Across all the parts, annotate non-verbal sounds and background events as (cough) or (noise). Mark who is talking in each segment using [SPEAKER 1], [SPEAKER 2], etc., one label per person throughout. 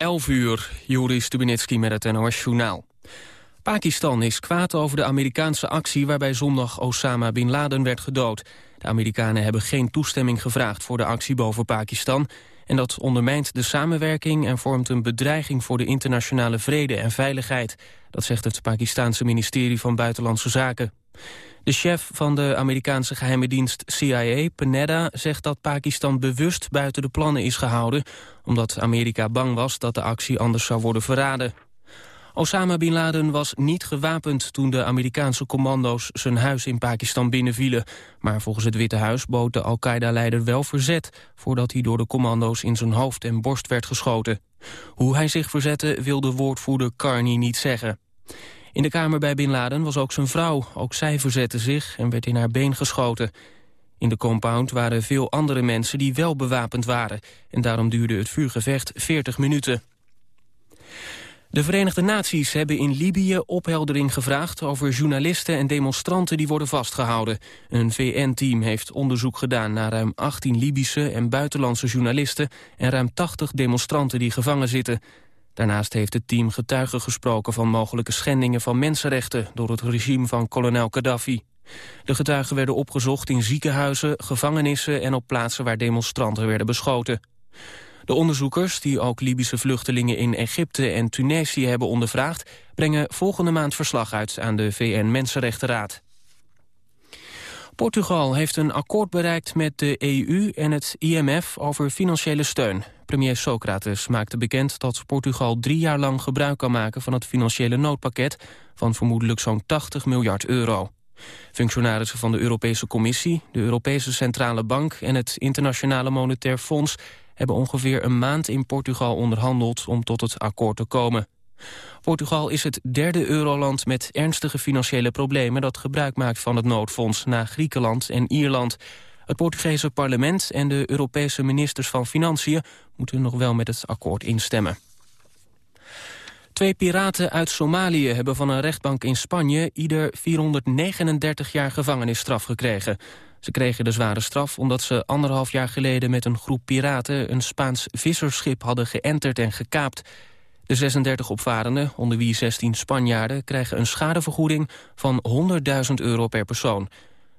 [SPEAKER 1] 11 uur, Juri Stubinitski met het NOS-journaal. Pakistan is kwaad over de Amerikaanse actie waarbij zondag Osama Bin Laden werd gedood. De Amerikanen hebben geen toestemming gevraagd voor de actie boven Pakistan... en dat ondermijnt de samenwerking en vormt een bedreiging voor de internationale vrede en veiligheid. Dat zegt het Pakistanse ministerie van Buitenlandse Zaken. De chef van de Amerikaanse geheime dienst CIA, Panetta, zegt dat Pakistan bewust buiten de plannen is gehouden, omdat Amerika bang was dat de actie anders zou worden verraden. Osama Bin Laden was niet gewapend toen de Amerikaanse commando's zijn huis in Pakistan binnenvielen. Maar volgens het Witte Huis bood de Al-Qaeda-leider wel verzet... voordat hij door de commando's in zijn hoofd en borst werd geschoten. Hoe hij zich verzette wilde woordvoerder Carney niet zeggen. In de kamer bij Bin Laden was ook zijn vrouw. Ook zij verzette zich en werd in haar been geschoten. In de compound waren veel andere mensen die wel bewapend waren. En daarom duurde het vuurgevecht 40 minuten. De Verenigde Naties hebben in Libië opheldering gevraagd... over journalisten en demonstranten die worden vastgehouden. Een VN-team heeft onderzoek gedaan naar ruim 18 Libische en buitenlandse journalisten... en ruim 80 demonstranten die gevangen zitten. Daarnaast heeft het team getuigen gesproken van mogelijke schendingen van mensenrechten door het regime van kolonel Gaddafi. De getuigen werden opgezocht in ziekenhuizen, gevangenissen en op plaatsen waar demonstranten werden beschoten. De onderzoekers, die ook Libische vluchtelingen in Egypte en Tunesië hebben ondervraagd, brengen volgende maand verslag uit aan de VN-Mensenrechtenraad. Portugal heeft een akkoord bereikt met de EU en het IMF over financiële steun. Premier Socrates maakte bekend dat Portugal drie jaar lang gebruik kan maken van het financiële noodpakket van vermoedelijk zo'n 80 miljard euro. Functionarissen van de Europese Commissie, de Europese Centrale Bank en het Internationale Monetair Fonds hebben ongeveer een maand in Portugal onderhandeld om tot het akkoord te komen. Portugal is het derde euroland met ernstige financiële problemen... dat gebruik maakt van het noodfonds na Griekenland en Ierland. Het Portugese parlement en de Europese ministers van Financiën... moeten nog wel met het akkoord instemmen. Twee piraten uit Somalië hebben van een rechtbank in Spanje... ieder 439 jaar gevangenisstraf gekregen. Ze kregen de zware straf omdat ze anderhalf jaar geleden... met een groep piraten een Spaans visserschip hadden geënterd en gekaapt. De 36 opvarenden, onder wie 16 Spanjaarden... krijgen een schadevergoeding van 100.000 euro per persoon.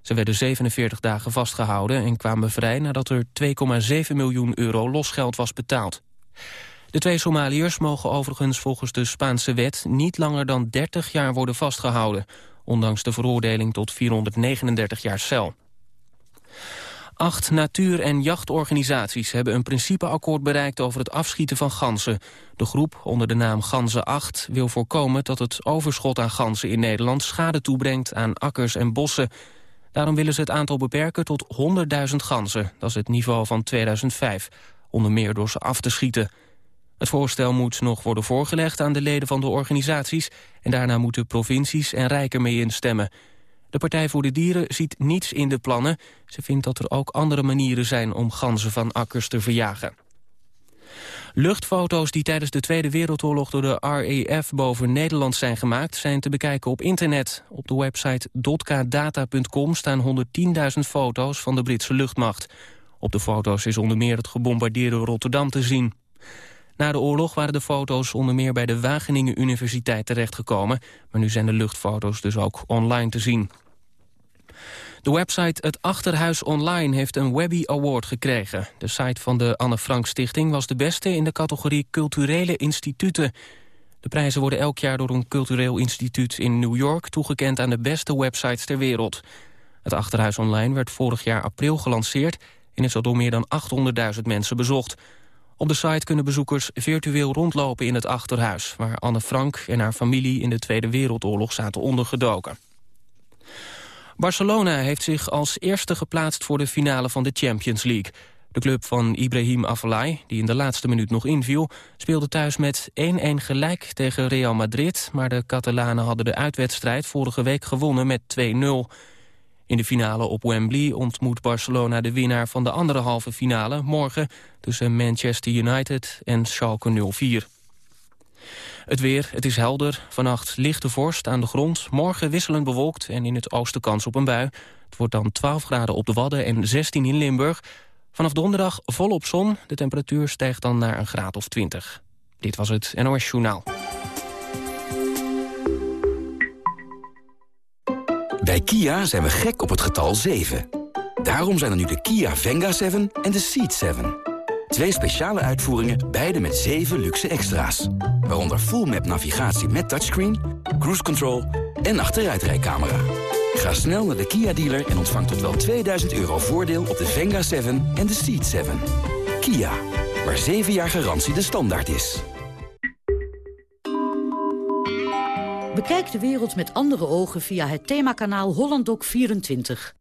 [SPEAKER 1] Ze werden 47 dagen vastgehouden en kwamen vrij... nadat er 2,7 miljoen euro losgeld was betaald. De twee Somaliërs mogen overigens volgens de Spaanse wet... niet langer dan 30 jaar worden vastgehouden... ondanks de veroordeling tot 439 jaar cel. Acht natuur- en jachtorganisaties hebben een principeakkoord bereikt over het afschieten van ganzen. De groep, onder de naam Ganzen 8, wil voorkomen dat het overschot aan ganzen in Nederland schade toebrengt aan akkers en bossen. Daarom willen ze het aantal beperken tot 100.000 ganzen. Dat is het niveau van 2005, onder meer door ze af te schieten. Het voorstel moet nog worden voorgelegd aan de leden van de organisaties... en daarna moeten provincies en rijken mee instemmen. De Partij voor de Dieren ziet niets in de plannen. Ze vindt dat er ook andere manieren zijn om ganzen van akkers te verjagen. Luchtfoto's die tijdens de Tweede Wereldoorlog door de RAF boven Nederland zijn gemaakt... zijn te bekijken op internet. Op de website dotkadata.com staan 110.000 foto's van de Britse luchtmacht. Op de foto's is onder meer het gebombardeerde Rotterdam te zien. Na de oorlog waren de foto's onder meer bij de Wageningen Universiteit terechtgekomen... maar nu zijn de luchtfoto's dus ook online te zien. De website Het Achterhuis Online heeft een Webby Award gekregen. De site van de Anne Frank Stichting was de beste in de categorie culturele instituten. De prijzen worden elk jaar door een cultureel instituut in New York toegekend aan de beste websites ter wereld. Het Achterhuis Online werd vorig jaar april gelanceerd en is al door meer dan 800.000 mensen bezocht. Op de site kunnen bezoekers virtueel rondlopen in het Achterhuis... waar Anne Frank en haar familie in de Tweede Wereldoorlog zaten ondergedoken. Barcelona heeft zich als eerste geplaatst voor de finale van de Champions League. De club van Ibrahim Afellay, die in de laatste minuut nog inviel... speelde thuis met 1-1 gelijk tegen Real Madrid... maar de Catalanen hadden de uitwedstrijd vorige week gewonnen met 2-0. In de finale op Wembley ontmoet Barcelona de winnaar van de andere halve finale... morgen tussen Manchester United en Schalke 04. Het weer, het is helder. Vannacht lichte vorst aan de grond. Morgen wisselend bewolkt en in het oosten kans op een bui. Het wordt dan 12 graden op de Wadden en 16 in Limburg. Vanaf donderdag volop zon. De temperatuur stijgt dan naar een graad of 20. Dit was het NOS Journaal.
[SPEAKER 2] Bij Kia zijn we gek op het getal 7. Daarom zijn er nu de Kia Venga 7 en de Ceed 7. Twee speciale uitvoeringen, beide met 7 luxe extra's. Waaronder full map navigatie met touchscreen, cruise control en achteruitrijcamera. Ga snel naar de Kia dealer en ontvang tot wel 2000 euro voordeel op de Venga 7 en de Ceed 7. Kia, waar 7 jaar garantie de standaard is.
[SPEAKER 3] Bekijk de wereld met andere ogen via het themakanaal HollandDoc24.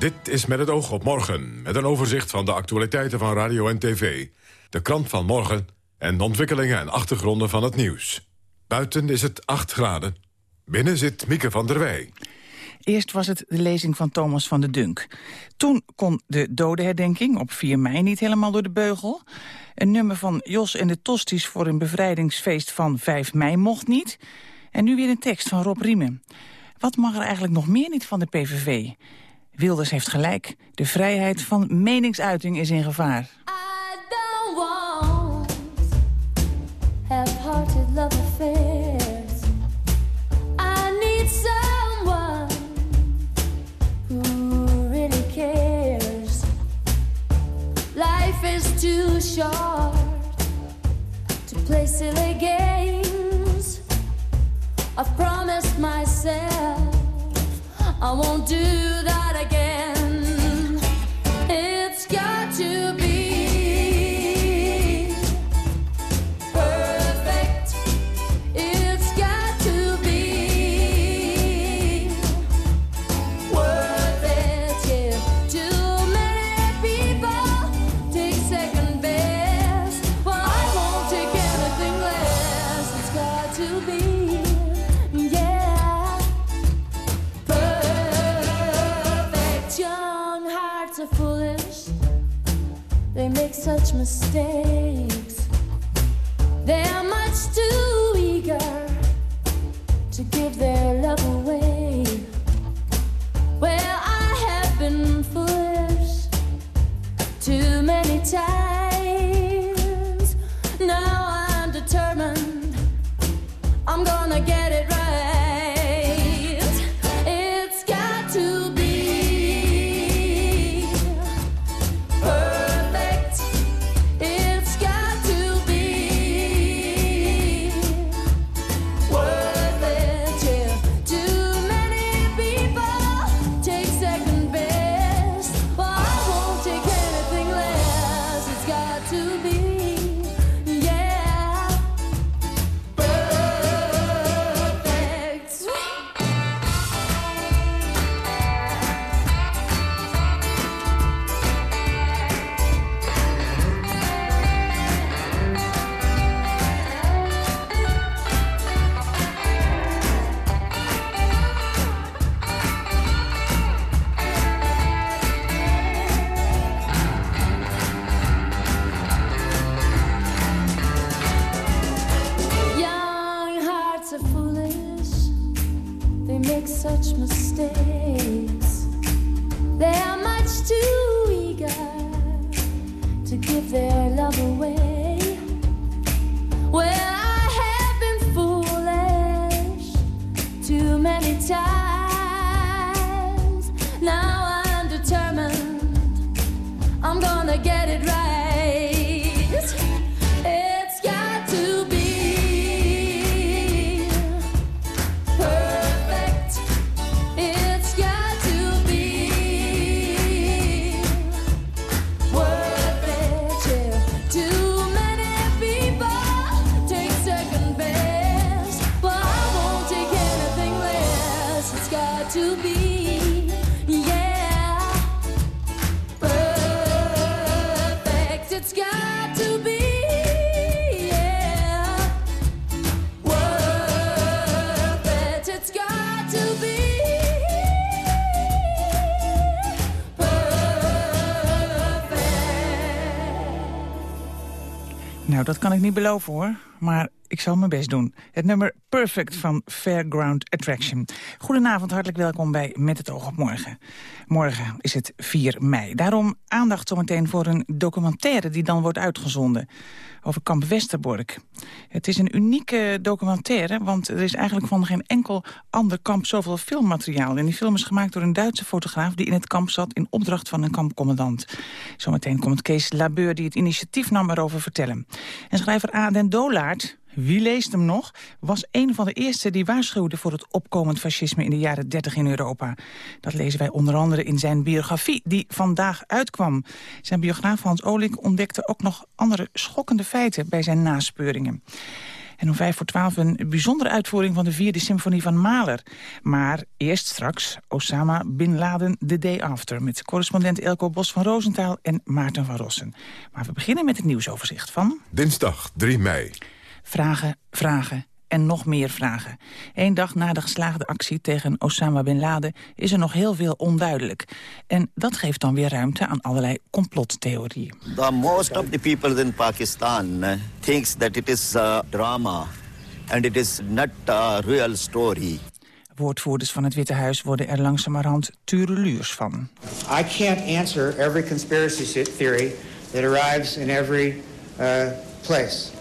[SPEAKER 4] Dit is met het oog op morgen, met een overzicht van de actualiteiten van radio en tv. De krant van morgen en de ontwikkelingen en achtergronden van het nieuws. Buiten is het 8 graden. Binnen zit Mieke van der Wij.
[SPEAKER 5] Eerst was het de lezing van Thomas van de Dunk. Toen kon de dodenherdenking op 4 mei niet helemaal door de beugel. Een nummer van Jos en de Tosties voor een bevrijdingsfeest van 5 mei mocht niet. En nu weer een tekst van Rob Riemen. Wat mag er eigenlijk nog meer niet van de PVV? Wilders heeft gelijk. De vrijheid van meningsuiting is in gevaar.
[SPEAKER 6] I don't want half-hearted love affairs. I need someone who really cares. Life is too short to play silly games. I've promised myself I won't do that again. Such mistakes. They're much too eager to give their love away.
[SPEAKER 5] Ik niet beloven hoor, maar ik zal mijn best doen. Het nummer Perfect van Fairground Attraction. Goedenavond, hartelijk welkom bij Met het oog op morgen. Morgen is het 4 mei. Daarom aandacht zometeen voor een documentaire die dan wordt uitgezonden over kamp Westerbork. Het is een unieke documentaire, want er is eigenlijk van geen enkel ander kamp zoveel filmmateriaal. En die film is gemaakt door een Duitse fotograaf die in het kamp zat in opdracht van een kampcommandant. Zometeen komt Kees Labeur die het initiatief nam erover vertellen. En schrijver Aden Dolaert, wie leest hem nog? Was een van de eerste die waarschuwde voor het opkomend fascisme in de jaren 30 in Europa. Dat lezen wij onder andere in zijn biografie die vandaag uitkwam. Zijn biograaf Hans Olink ontdekte ook nog andere schokkende feiten bij zijn naspeuringen. En om vijf voor twaalf een bijzondere uitvoering van de vierde symfonie van Mahler. Maar eerst straks Osama Bin Laden The Day After... met correspondent Elko Bos van Roosentaal en Maarten van Rossen. Maar we beginnen met het nieuwsoverzicht van...
[SPEAKER 4] Dinsdag 3 mei.
[SPEAKER 5] Vragen, vragen en nog meer vragen. Eén dag na de geslaagde actie tegen Osama Bin Laden is er nog heel veel onduidelijk. En dat geeft dan weer ruimte aan allerlei complottheorieën.
[SPEAKER 7] The most of the people in Pakistan uh, thinks that it is uh, drama and it is not a real story.
[SPEAKER 5] Woordvoerders van het Witte Huis worden er langzamerhand tureluurs van.
[SPEAKER 8] I can't answer every conspiracy theory that arrives in every uh, place.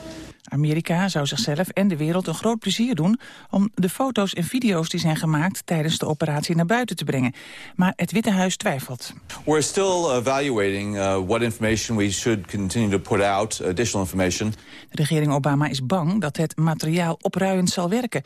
[SPEAKER 5] Amerika zou zichzelf en de wereld een groot plezier doen... om de foto's en video's die zijn gemaakt tijdens de operatie naar buiten te brengen. Maar het Witte Huis twijfelt.
[SPEAKER 9] We're still evaluating uh, what information we should continue to put out, additional information.
[SPEAKER 5] De regering Obama is bang dat het materiaal opruiend zal werken.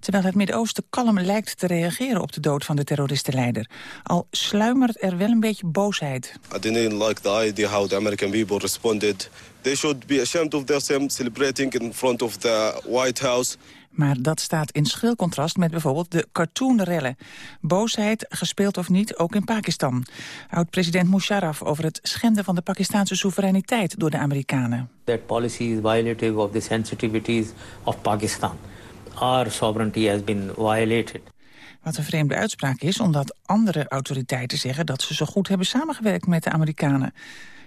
[SPEAKER 5] Terwijl het Midden-Oosten kalm lijkt te reageren op de dood van de terroristenleider. Al sluimert er wel een beetje boosheid.
[SPEAKER 10] I didn't like the idea how the American people responded. They should be ashamed of themselves celebrating in front of the White House.
[SPEAKER 5] Maar dat staat in schil contrast met bijvoorbeeld de cartoonrellen. Boosheid, gespeeld of niet, ook in Pakistan. Oud-president Musharraf over het schenden van de Pakistanse soevereiniteit door de Amerikanen.
[SPEAKER 11] That policy is violative of the sensitivities of Pakistan. Our sovereignty has been violated.
[SPEAKER 5] Wat een vreemde uitspraak is, omdat andere autoriteiten zeggen... dat ze zo goed hebben samengewerkt met de Amerikanen.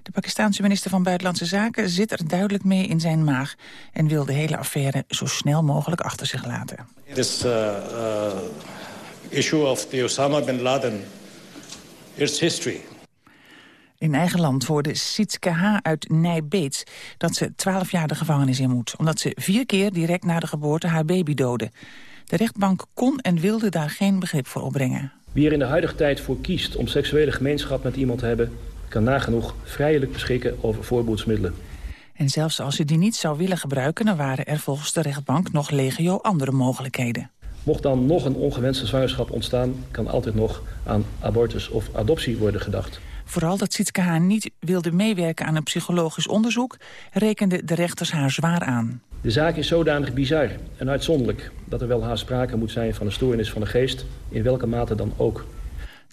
[SPEAKER 5] De Pakistanse minister van Buitenlandse Zaken zit er duidelijk mee in zijn maag... en wil de hele affaire zo snel mogelijk achter zich laten.
[SPEAKER 12] This uh, uh, issue of the Osama bin Laden is history.
[SPEAKER 5] In eigen land hoorde Sitske H. uit Nijbeets dat ze 12 jaar de gevangenis in moet... omdat ze vier keer direct na de geboorte haar baby doodde. De rechtbank kon en wilde daar geen begrip voor opbrengen.
[SPEAKER 13] Wie er in de huidige tijd voor kiest om seksuele gemeenschap met iemand te hebben... kan nagenoeg vrijelijk beschikken over voorboedsmiddelen.
[SPEAKER 5] En zelfs als ze die niet zou willen gebruiken... dan waren er volgens de rechtbank nog legio andere mogelijkheden.
[SPEAKER 13] Mocht dan nog een ongewenste zwangerschap ontstaan... kan altijd nog aan abortus of adoptie worden gedacht.
[SPEAKER 5] Vooral dat Sietske H. niet wilde meewerken aan een psychologisch onderzoek... rekenden de rechters haar zwaar aan.
[SPEAKER 13] De zaak is zodanig bizar en uitzonderlijk... dat er wel haast sprake moet zijn van een stoornis van de geest... in welke mate dan ook.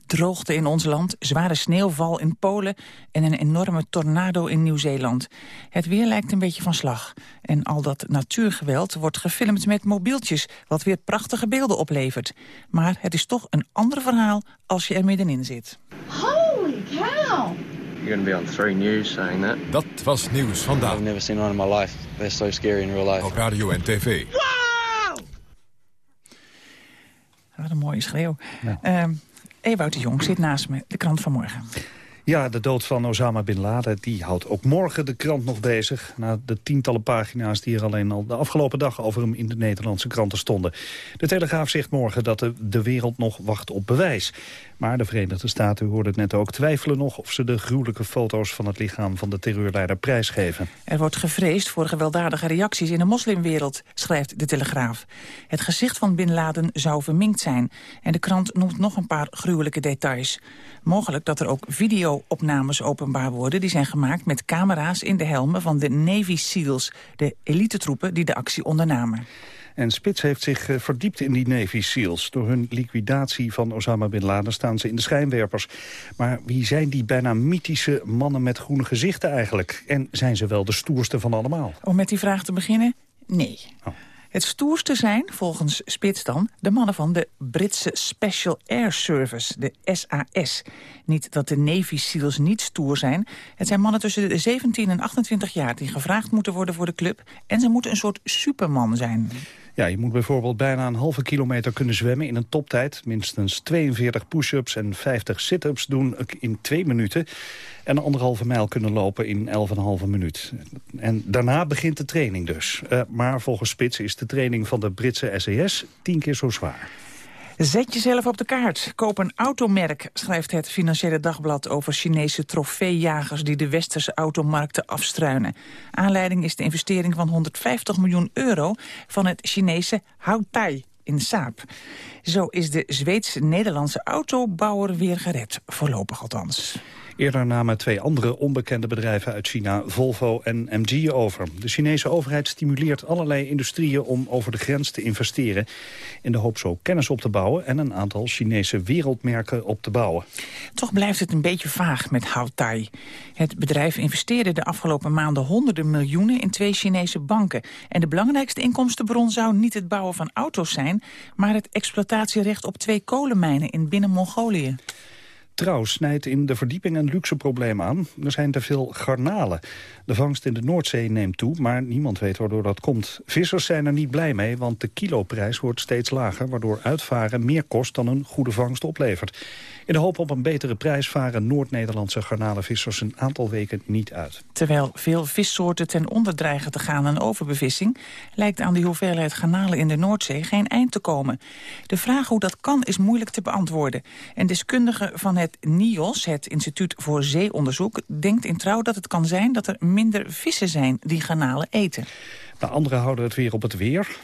[SPEAKER 5] Droogte in ons land, zware sneeuwval in Polen... en een enorme tornado in Nieuw-Zeeland. Het weer lijkt een beetje van slag. En al dat natuurgeweld wordt gefilmd met mobieltjes... wat weer prachtige beelden oplevert. Maar het is toch een ander verhaal als je er middenin zit.
[SPEAKER 14] Holy cow!
[SPEAKER 15] You're going to be on three news saying that.
[SPEAKER 4] Dat was nieuws vandaag.
[SPEAKER 15] I've never seen one in my life. They're so scary in real life.
[SPEAKER 4] Op radio en tv.
[SPEAKER 5] Wat een mooie schreeuw. Ja. Ewout de Jong zit naast me, de krant van morgen.
[SPEAKER 16] Ja, de dood van Osama Bin Laden die houdt ook morgen de krant nog bezig. Na de tientallen pagina's die er alleen al de afgelopen dag over hem in de Nederlandse kranten stonden. De Telegraaf zegt morgen dat de, de wereld nog wacht op bewijs. Maar de Verenigde Staten, u het net ook, twijfelen nog of ze de gruwelijke foto's van het lichaam van de terreurleider prijsgeven.
[SPEAKER 5] Er wordt gevreesd voor gewelddadige reacties in de moslimwereld, schrijft de Telegraaf. Het gezicht van Bin Laden zou verminkt zijn. En de krant noemt nog een paar gruwelijke details. Mogelijk dat er ook video-opnames openbaar worden... die zijn gemaakt met camera's in de helmen van de Navy SEALs... de elitetroepen die de actie ondernamen.
[SPEAKER 16] En Spits heeft zich eh, verdiept in die Navy SEALs. Door hun liquidatie van Osama Bin Laden staan ze in de schijnwerpers. Maar wie zijn die bijna mythische mannen met groene gezichten eigenlijk? En zijn ze wel de stoerste van allemaal?
[SPEAKER 5] Om met die vraag te beginnen? Nee.
[SPEAKER 16] Oh.
[SPEAKER 5] Het stoerste zijn, volgens Spits dan, de mannen van de Britse Special Air Service, de SAS. Niet dat de Navy SEALs niet stoer zijn. Het zijn mannen tussen de 17 en 28 jaar die gevraagd moeten worden voor de club. En ze moeten een soort superman zijn.
[SPEAKER 16] Ja, je moet bijvoorbeeld bijna een halve kilometer kunnen zwemmen in een toptijd. Minstens 42 push-ups en 50 sit-ups doen in twee minuten. En anderhalve mijl kunnen lopen in 11,5 minuut. En daarna begint de training dus. Eh, maar volgens Spits is de training van de Britse SAS tien keer zo zwaar.
[SPEAKER 5] Zet jezelf op de kaart. Koop een automerk, schrijft het Financiële Dagblad... over Chinese trofeejagers die de westerse automarkten afstruinen. Aanleiding is de investering van 150 miljoen euro... van het Chinese Houtai in Saab. Zo is de Zweeds-Nederlandse autobouwer weer gered, voorlopig althans.
[SPEAKER 16] Eerder namen twee andere onbekende bedrijven uit China Volvo en MG over. De Chinese overheid stimuleert allerlei industrieën om over de grens te investeren... in de hoop zo kennis op te bouwen en een aantal Chinese wereldmerken op te bouwen.
[SPEAKER 5] Toch blijft het een beetje vaag met Houtai. Het bedrijf investeerde de afgelopen maanden honderden miljoenen in twee Chinese banken. En de belangrijkste inkomstenbron zou niet het bouwen van auto's zijn... maar het exploitatierecht op twee kolenmijnen in binnen Mongolië.
[SPEAKER 16] Trouw snijdt in de verdieping een luxe probleem aan. Er zijn te veel garnalen. De vangst in de Noordzee neemt toe, maar niemand weet waardoor dat komt. Vissers zijn er niet blij mee, want de kiloprijs wordt steeds lager... waardoor uitvaren meer kost dan een goede vangst oplevert. In de hoop op een betere prijs varen Noord-Nederlandse garnalenvissers... een aantal weken niet uit.
[SPEAKER 5] Terwijl veel vissoorten ten onder dreigen te gaan aan overbevissing... lijkt aan die hoeveelheid garnalen in de Noordzee geen eind te komen. De vraag hoe dat kan is moeilijk te beantwoorden. En deskundigen van het NIOS, het Instituut voor Zeeonderzoek... denkt in trouw dat het kan zijn dat er minder vissen zijn die garnalen eten.
[SPEAKER 16] De anderen houden het weer op het weer.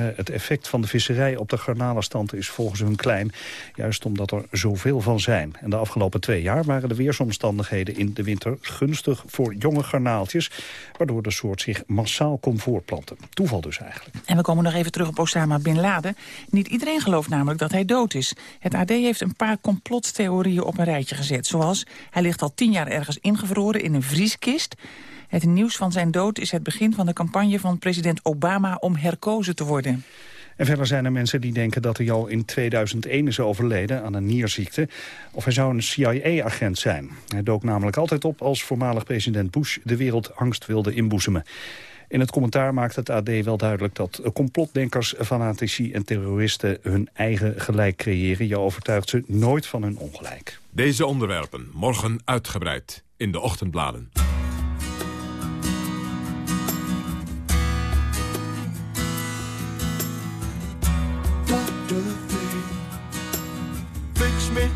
[SPEAKER 16] Uh, het effect van de visserij op de garnalenstand is volgens hun klein. Juist omdat er zoveel van zijn. En de afgelopen twee jaar waren de weersomstandigheden in de winter gunstig voor jonge garnaaltjes. Waardoor de soort zich massaal kon voortplanten. Toeval dus eigenlijk.
[SPEAKER 5] En we komen nog even terug op Osama Bin Laden. Niet iedereen gelooft namelijk dat hij dood is. Het AD heeft een paar complottheorieën op een rijtje gezet. Zoals, hij ligt al tien jaar ergens ingevroren in een vrieskist... Het nieuws van zijn dood is het begin van de campagne van president Obama om herkozen te worden.
[SPEAKER 16] En verder zijn er mensen die denken dat hij al in 2001 is overleden aan een nierziekte. Of hij zou een CIA-agent zijn. Hij dook namelijk altijd op als voormalig president Bush de wereld angst wilde inboezemen. In het commentaar maakt het AD wel duidelijk dat complotdenkers, fanatici en terroristen hun eigen gelijk creëren. Je overtuigt ze nooit van hun ongelijk.
[SPEAKER 4] Deze onderwerpen morgen uitgebreid in de ochtendbladen.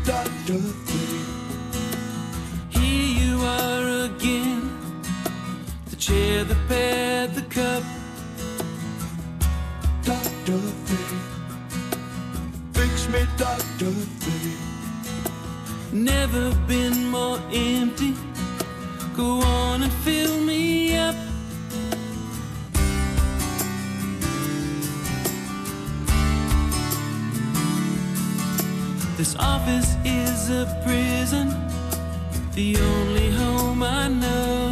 [SPEAKER 17] Dr. Thing. Here you are again. The chair, the pad, the cup. Dr. Thing. Fix me, Dr. Thing. Never been more empty. Go on and fill me up. This office is a prison, the only home I know.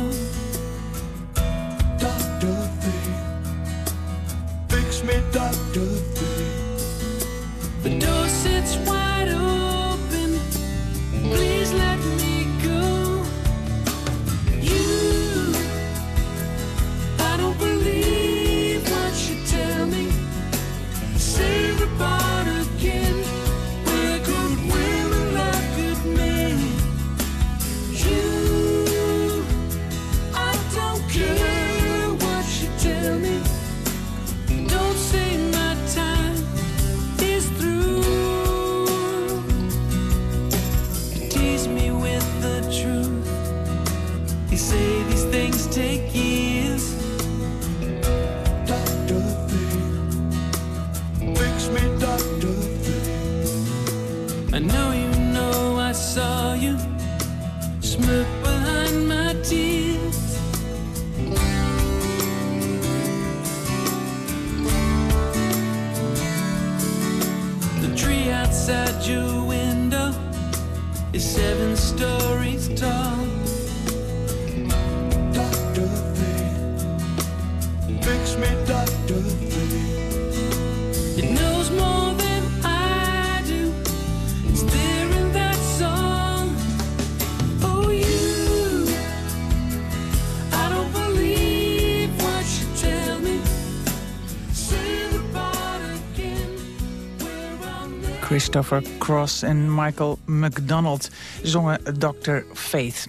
[SPEAKER 5] Christopher Cross en Michael McDonald zongen Dr. Faith.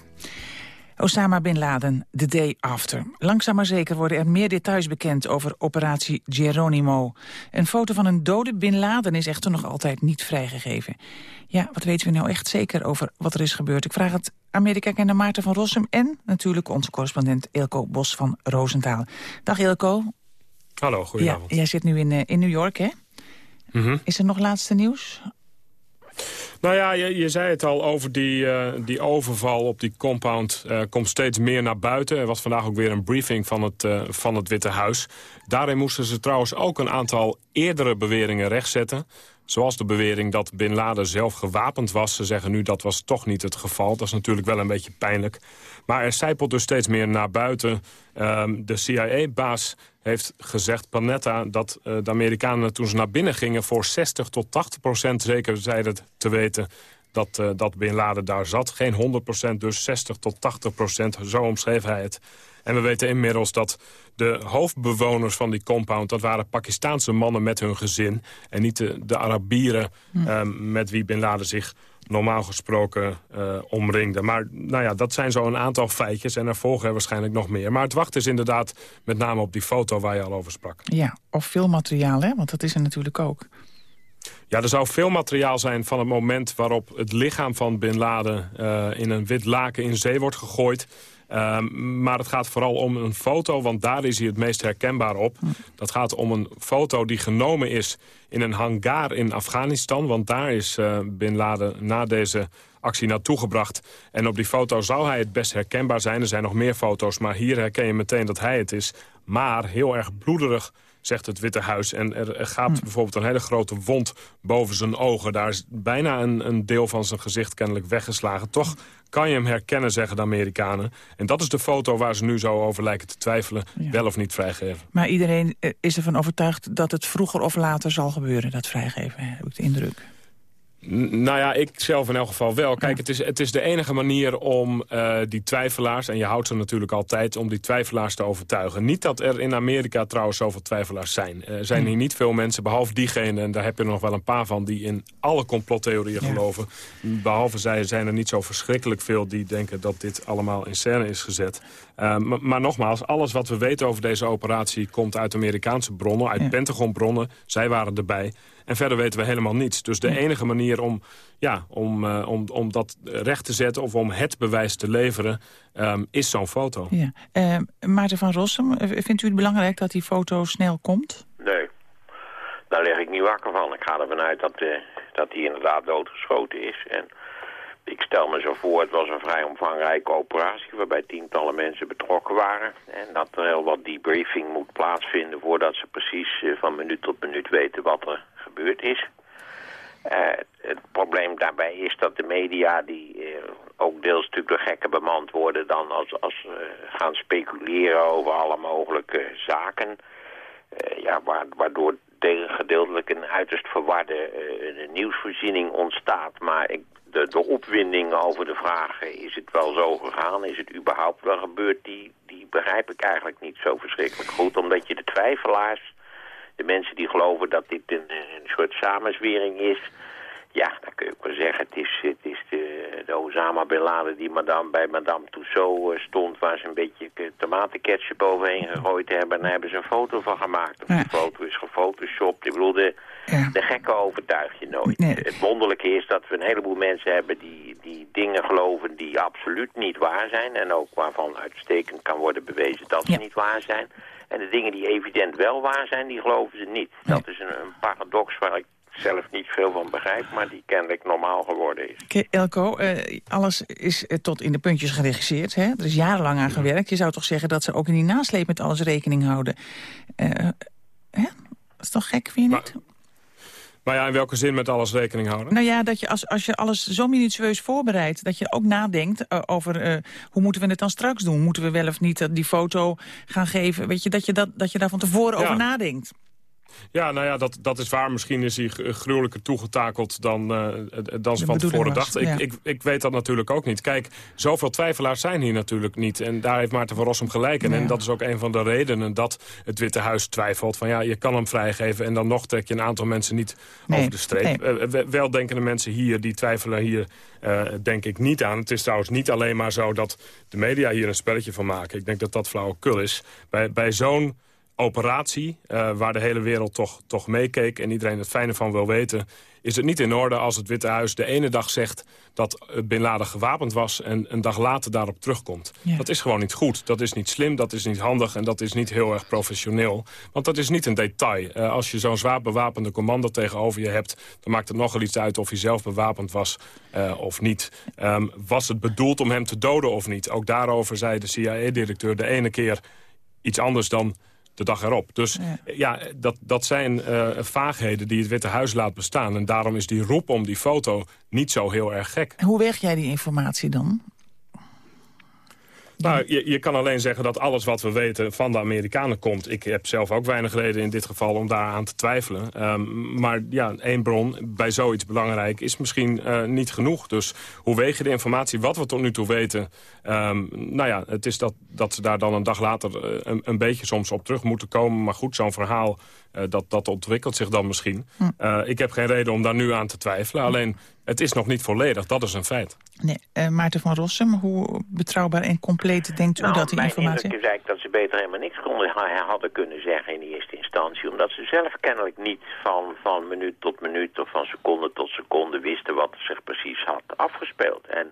[SPEAKER 5] Osama Bin Laden, The Day After. Langzaam maar zeker worden er meer details bekend over operatie Geronimo. Een foto van een dode Bin Laden is echter nog altijd niet vrijgegeven. Ja, wat weten we nou echt zeker over wat er is gebeurd? Ik vraag het Amerika-kenner Maarten van Rossum... en natuurlijk onze correspondent Ilko Bos van Roosentaal. Dag Ilko.
[SPEAKER 18] Hallo, goedenavond.
[SPEAKER 5] Ja, jij zit nu in, eh, in New York, hè?
[SPEAKER 18] Mhm.
[SPEAKER 5] Is er nog laatste nieuws?
[SPEAKER 18] Nou ja, je, je zei het al over die, eh, die overval op die compound. eh, komt steeds meer naar buiten. Er was vandaag ook weer een briefing van het, eh, van het Witte Huis. Daarin moesten ze trouwens ook een aantal eerdere beweringen rechtzetten. Zoals de bewering dat Bin Laden zelf gewapend was. Ze zeggen nu dat was toch niet het geval. Dat is natuurlijk wel een beetje pijnlijk. Maar er zijpelt dus steeds meer naar buiten. Ehm, de CIA-baas heeft gezegd, Panetta, dat eh, de Amerikanen toen ze naar binnen gingen... voor 60 tot 80 procent zeker zeiden te weten dat, eh, dat Bin Laden daar zat. Geen 100 procent, dus 60 tot 80 procent, zo omschreef hij het. En we weten inmiddels dat de hoofdbewoners van die compound... dat waren Pakistaanse mannen met hun gezin... en niet de, de Arabieren eh, met wie Bin Laden zich normaal gesproken eh, omringde. Maar nou ja, dat zijn zo een aantal feitjes en er volgen er waarschijnlijk nog meer. Maar het wachten is inderdaad met name op die foto waar je al over sprak.
[SPEAKER 5] Ja, of veel materiaal, hè? Want dat is er natuurlijk ook.
[SPEAKER 18] Ja, er zou veel materiaal zijn van het moment waarop het lichaam van Bin Laden... eh, in een wit laken in zee wordt gegooid. Ehm, maar het gaat vooral om een foto, want daar is hij het meest herkenbaar op. Dat gaat om een foto die genomen is in een hangar in Afghanistan. Want daar is eh, Bin Laden na deze actie naartoe gebracht. En op die foto zou hij het best herkenbaar zijn. Er zijn nog meer foto's, maar hier herken je meteen dat hij het is. Maar heel erg bloederig zegt het Witte Huis. En er, er gaat bijvoorbeeld een hele grote wond boven zijn ogen. Daar is bijna een, een deel van zijn gezicht kennelijk weggeslagen. Toch kan je hem herkennen, zeggen de Amerikanen. En dat is de foto waar ze nu zo over lijken te twijfelen... wel of niet vrijgeven.
[SPEAKER 5] Maar iedereen eh, is ervan overtuigd dat het vroeger of later zal gebeuren, dat vrijgeven, heb ik de indruk.
[SPEAKER 18] Nou ja, ik zelf in elk geval wel. Kijk, het, is, het is de enige manier om eh, die twijfelaars... en je houdt ze natuurlijk altijd om die twijfelaars te overtuigen. Niet dat er in Amerika trouwens zoveel twijfelaars zijn. Er zijn hier niet veel mensen, behalve diegenen... en daar heb je er nog wel een paar van... die in alle complottheorieën geloven. Behalve zij zijn er niet zo verschrikkelijk veel... die denken dat dit allemaal in scène is gezet. Uh, maar, maar nogmaals, alles wat we weten over deze operatie... komt uit Amerikaanse bronnen, uit Pentagon-bronnen. Zij waren erbij. En verder weten we helemaal niets. Dus de enige manier om, ja, om, uh, om, om dat recht te zetten... of om het bewijs te leveren, um, is zo'n foto.
[SPEAKER 5] Ja. Uh, Maarten van Rossum, vindt u het belangrijk dat die foto snel komt?
[SPEAKER 19] Nee, daar leg ik niet wakker van. Ik ga ervan uit dat, uh, dat hij inderdaad doodgeschoten is. En ik stel me zo voor, het was een vrij omvangrijke operatie... waarbij tientallen mensen betrokken waren. En dat er heel wat debriefing moet plaatsvinden... voordat ze precies uh, van minuut tot minuut weten wat er gebeurd is. Uh, het probleem daarbij is dat de media, die uh, ook deels natuurlijk door gekken bemand worden... dan als, als uh, gaan speculeren over alle mogelijke zaken... ja, waardoor gedeeltelijk een uiterst verwarde nieuwsvoorziening ontstaat. Maar ik de, de opwinding over de vraag, is het wel zo gegaan, is het überhaupt wel gebeurd, die, die begrijp ik eigenlijk niet zo verschrikkelijk goed. Omdat je de twijfelaars, de mensen die geloven dat dit een, een soort samenzwering is, ja, dan kun je ook wel zeggen, het is, het is de, de Osama Bin Laden die madame, bij Madame Tussauds uh, stond, waar ze een beetje tomatenketchup overheen gegooid hebben. En daar hebben ze een foto van gemaakt. Of ja. die foto is gefotoshopt. Ik bedoel, de, ja. de gekke overtuig je nooit. Nee. Het wonderlijke is dat we een heleboel mensen hebben die, die dingen geloven die absoluut niet waar zijn. En ook waarvan uitstekend kan worden bewezen dat ze ja. niet waar zijn. En de dingen die evident wel waar zijn, die geloven ze niet. Nee. Dat is een, een paradox waar ik zelf niet veel van begrijp, maar die kennelijk normaal geworden is.
[SPEAKER 5] Okay, Elko, uh, alles is uh, tot in de puntjes geregisseerd. Hè? Er is jarenlang aan gewerkt. Je zou toch zeggen dat ze ook in die nasleep met alles rekening houden. Uh, hè? Dat is toch gek, vind je niet?
[SPEAKER 18] Maar, ja, in welke zin met alles rekening houden?
[SPEAKER 5] Nou ja, dat je als, als je alles zo minutieus voorbereidt... dat je ook nadenkt uh, over uh, hoe moeten we het dan straks doen? Moeten we wel of niet uh, die foto gaan geven? Weet je, dat je, dat, dat je daar van tevoren ja. over nadenkt.
[SPEAKER 18] Ja, nou ja, dat, dat is waar. Misschien is hij gruwelijker toegetakeld dan, eh, dan ze van tevoren dachten.
[SPEAKER 5] ja.
[SPEAKER 18] Ik, ik, ik weet dat natuurlijk ook niet. Kijk, zoveel twijfelaars zijn hier natuurlijk niet. En daar heeft Maarten van Rossum gelijk in.
[SPEAKER 5] Ja.
[SPEAKER 18] En dat is ook een van de redenen dat het Witte Huis twijfelt. Van ja, je kan hem vrijgeven en dan nog trek je een aantal mensen niet
[SPEAKER 5] Nee,
[SPEAKER 18] over de streep.
[SPEAKER 5] nee.
[SPEAKER 18] Eh, we- weldenkende mensen hier, die twijfelen hier eh, denk ik niet aan. Het is trouwens niet alleen maar zo dat de media hier een spelletje van maken. Ik denk dat dat flauwekul is. Bij, bij zo'n operatie, eh, waar de hele wereld toch, toch meekeek... en iedereen het fijne van wil weten... is het niet in orde als het Witte Huis de ene dag zegt... dat Bin Laden gewapend was en een dag later daarop terugkomt.
[SPEAKER 5] Ja.
[SPEAKER 18] Dat is gewoon niet goed. Dat is niet slim, dat is niet handig en dat is niet heel erg professioneel. Want dat is niet een detail. Eh, als je zo'n zwaar bewapende commando tegenover je hebt... dan maakt het nogal iets uit of hij zelf bewapend was eh, of niet. Ehm, was het bedoeld om hem te doden of niet? Ook daarover zei de CIA-directeur de ene keer iets anders dan de dag erop. Dus ja, dat, dat zijn eh, vaagheden die het Witte Huis laat bestaan. En daarom is die roep om die foto niet zo heel erg gek.
[SPEAKER 5] Hoe weeg jij die informatie dan?
[SPEAKER 18] Nou, je, kan alleen zeggen dat alles wat we weten van de Amerikanen komt. Ik heb zelf ook weinig reden in dit geval om daaraan te twijfelen. Ehm, maar ja, één bron bij zoiets belangrijk is misschien eh, niet genoeg. Dus hoe weeg je de informatie? Wat we tot nu toe weten... ehm, nou ja, het is dat, dat ze daar dan een dag later eh, een, een beetje soms op terug moeten komen. Maar goed, zo'n verhaal, dat, dat ontwikkelt zich dan misschien. Eh, ik heb geen reden om daar nu aan te twijfelen. Alleen, het is nog niet volledig. Dat is een feit.
[SPEAKER 5] Nee, eh, Maarten van Rossum, hoe betrouwbaar en compleet denkt u
[SPEAKER 19] Nou,
[SPEAKER 5] dat die
[SPEAKER 19] mijn
[SPEAKER 5] informatie...
[SPEAKER 19] is eigenlijk dat ze beter helemaal niks konden, ha- hadden kunnen zeggen in eerste instantie. Omdat ze zelf kennelijk niet van, van minuut tot minuut of van seconde tot seconde wisten wat er zich precies had afgespeeld. En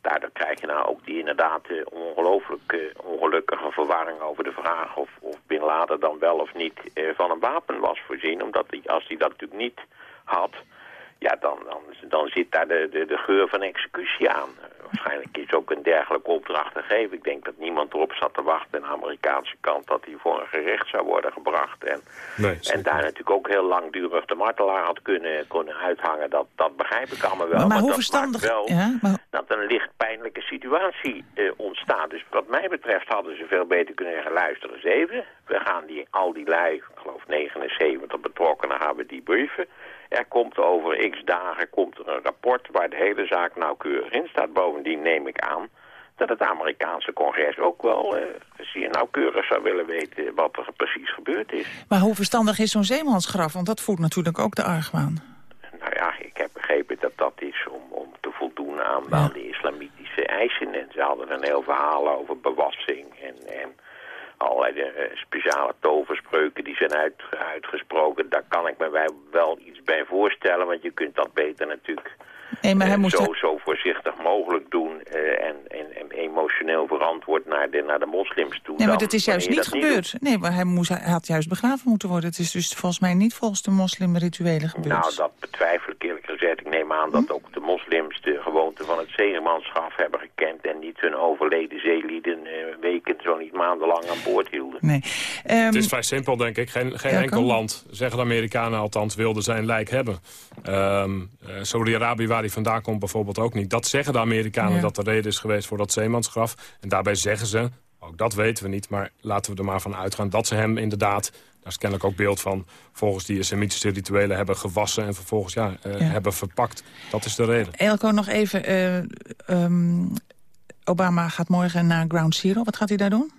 [SPEAKER 19] daardoor krijg je nou ook die inderdaad eh, ongelooflijk eh, ongelukkige verwarring over de vraag of, of Bin Laden dan wel of niet eh, van een wapen was voorzien. Omdat hij, als hij dat natuurlijk niet had, ja, dan, dan, dan zit daar de, de, de geur van executie aan. Waarschijnlijk is ook een dergelijke opdracht gegeven. Ik denk dat niemand erop zat te wachten aan de Amerikaanse kant dat hij voor een gerecht zou worden gebracht. En,
[SPEAKER 18] Nee,
[SPEAKER 19] en daar natuurlijk ook heel langdurig de martelaar had kunnen, kunnen uithangen. Dat, dat begrijp ik allemaal wel.
[SPEAKER 5] Maar, maar hoe
[SPEAKER 19] dat
[SPEAKER 5] verstandig...
[SPEAKER 19] wel
[SPEAKER 5] Ja, maar,
[SPEAKER 19] dat er een licht pijnlijke situatie eh, ontstaat. Dus wat mij betreft hadden ze veel beter kunnen zeggen... luister eens even, we gaan die, al die lui, ik geloof 79 betrokkenen, gaan we die brieven. Er komt over x dagen komt er een rapport waar de hele zaak nauwkeurig in staat. Bovendien neem ik aan dat het Amerikaanse congres ook wel eh, zeer nauwkeurig zou willen weten... wat er precies gebeurd is.
[SPEAKER 5] maar hoe verstandig is zo'n zeemansgraf? Want dat voert natuurlijk ook de argwaan.
[SPEAKER 19] Nou ja, ik heb begrepen dat dat is om, om te voldoen aan, aan de islamitische eisen. En ze hadden een heel verhaal over bewassing en, en allerlei de, eh, speciale toverspreuken die zijn uit, uitgesproken. Daar kan ik me wel iets bij voorstellen, want je kunt dat beter natuurlijk
[SPEAKER 5] Nee, maar hij
[SPEAKER 19] eh,
[SPEAKER 5] moest...
[SPEAKER 19] zo, zo voorzichtig mogelijk doen eh, en, en, en emotioneel verantwoord naar de, naar de moslims toe.
[SPEAKER 5] Nee, maar dat is juist niet gebeurd. nee, maar hij, moest, hij had juist begraven moeten worden. Het is dus volgens mij niet volgens de moslimrituelen gebeurd.
[SPEAKER 19] Nou, dat betwijfel ik eerlijk gezegd. Ik neem aan dat ook de moslims de gewoonte van het zeemanschap hebben gekend... en niet hun overleden zeelieden eh, weken, zo niet maandenlang aan boord hielden.
[SPEAKER 5] Nee. Ehm,
[SPEAKER 18] Het is vrij simpel, denk ik. Geen, geen
[SPEAKER 5] Ja,
[SPEAKER 18] enkel land, zeggen de Amerikanen althans, wilde zijn lijk hebben. Ehm eh, Saudi-Arabië, waar hij vandaan komt, bijvoorbeeld ook niet. Dat zeggen de Amerikanen
[SPEAKER 5] Ja.
[SPEAKER 18] dat de reden is geweest voor dat zeemansgraf. En daarbij zeggen ze, ook dat weten we niet... maar laten we er maar van uitgaan dat ze hem inderdaad... daar is kennelijk ook beeld van... volgens die islamitische rituelen hebben gewassen... en vervolgens ja, eh,
[SPEAKER 5] Ja.
[SPEAKER 18] hebben verpakt. Dat is de reden.
[SPEAKER 5] Elko, nog even. eh, ehm, Obama gaat morgen naar Ground Zero. Wat gaat hij daar doen?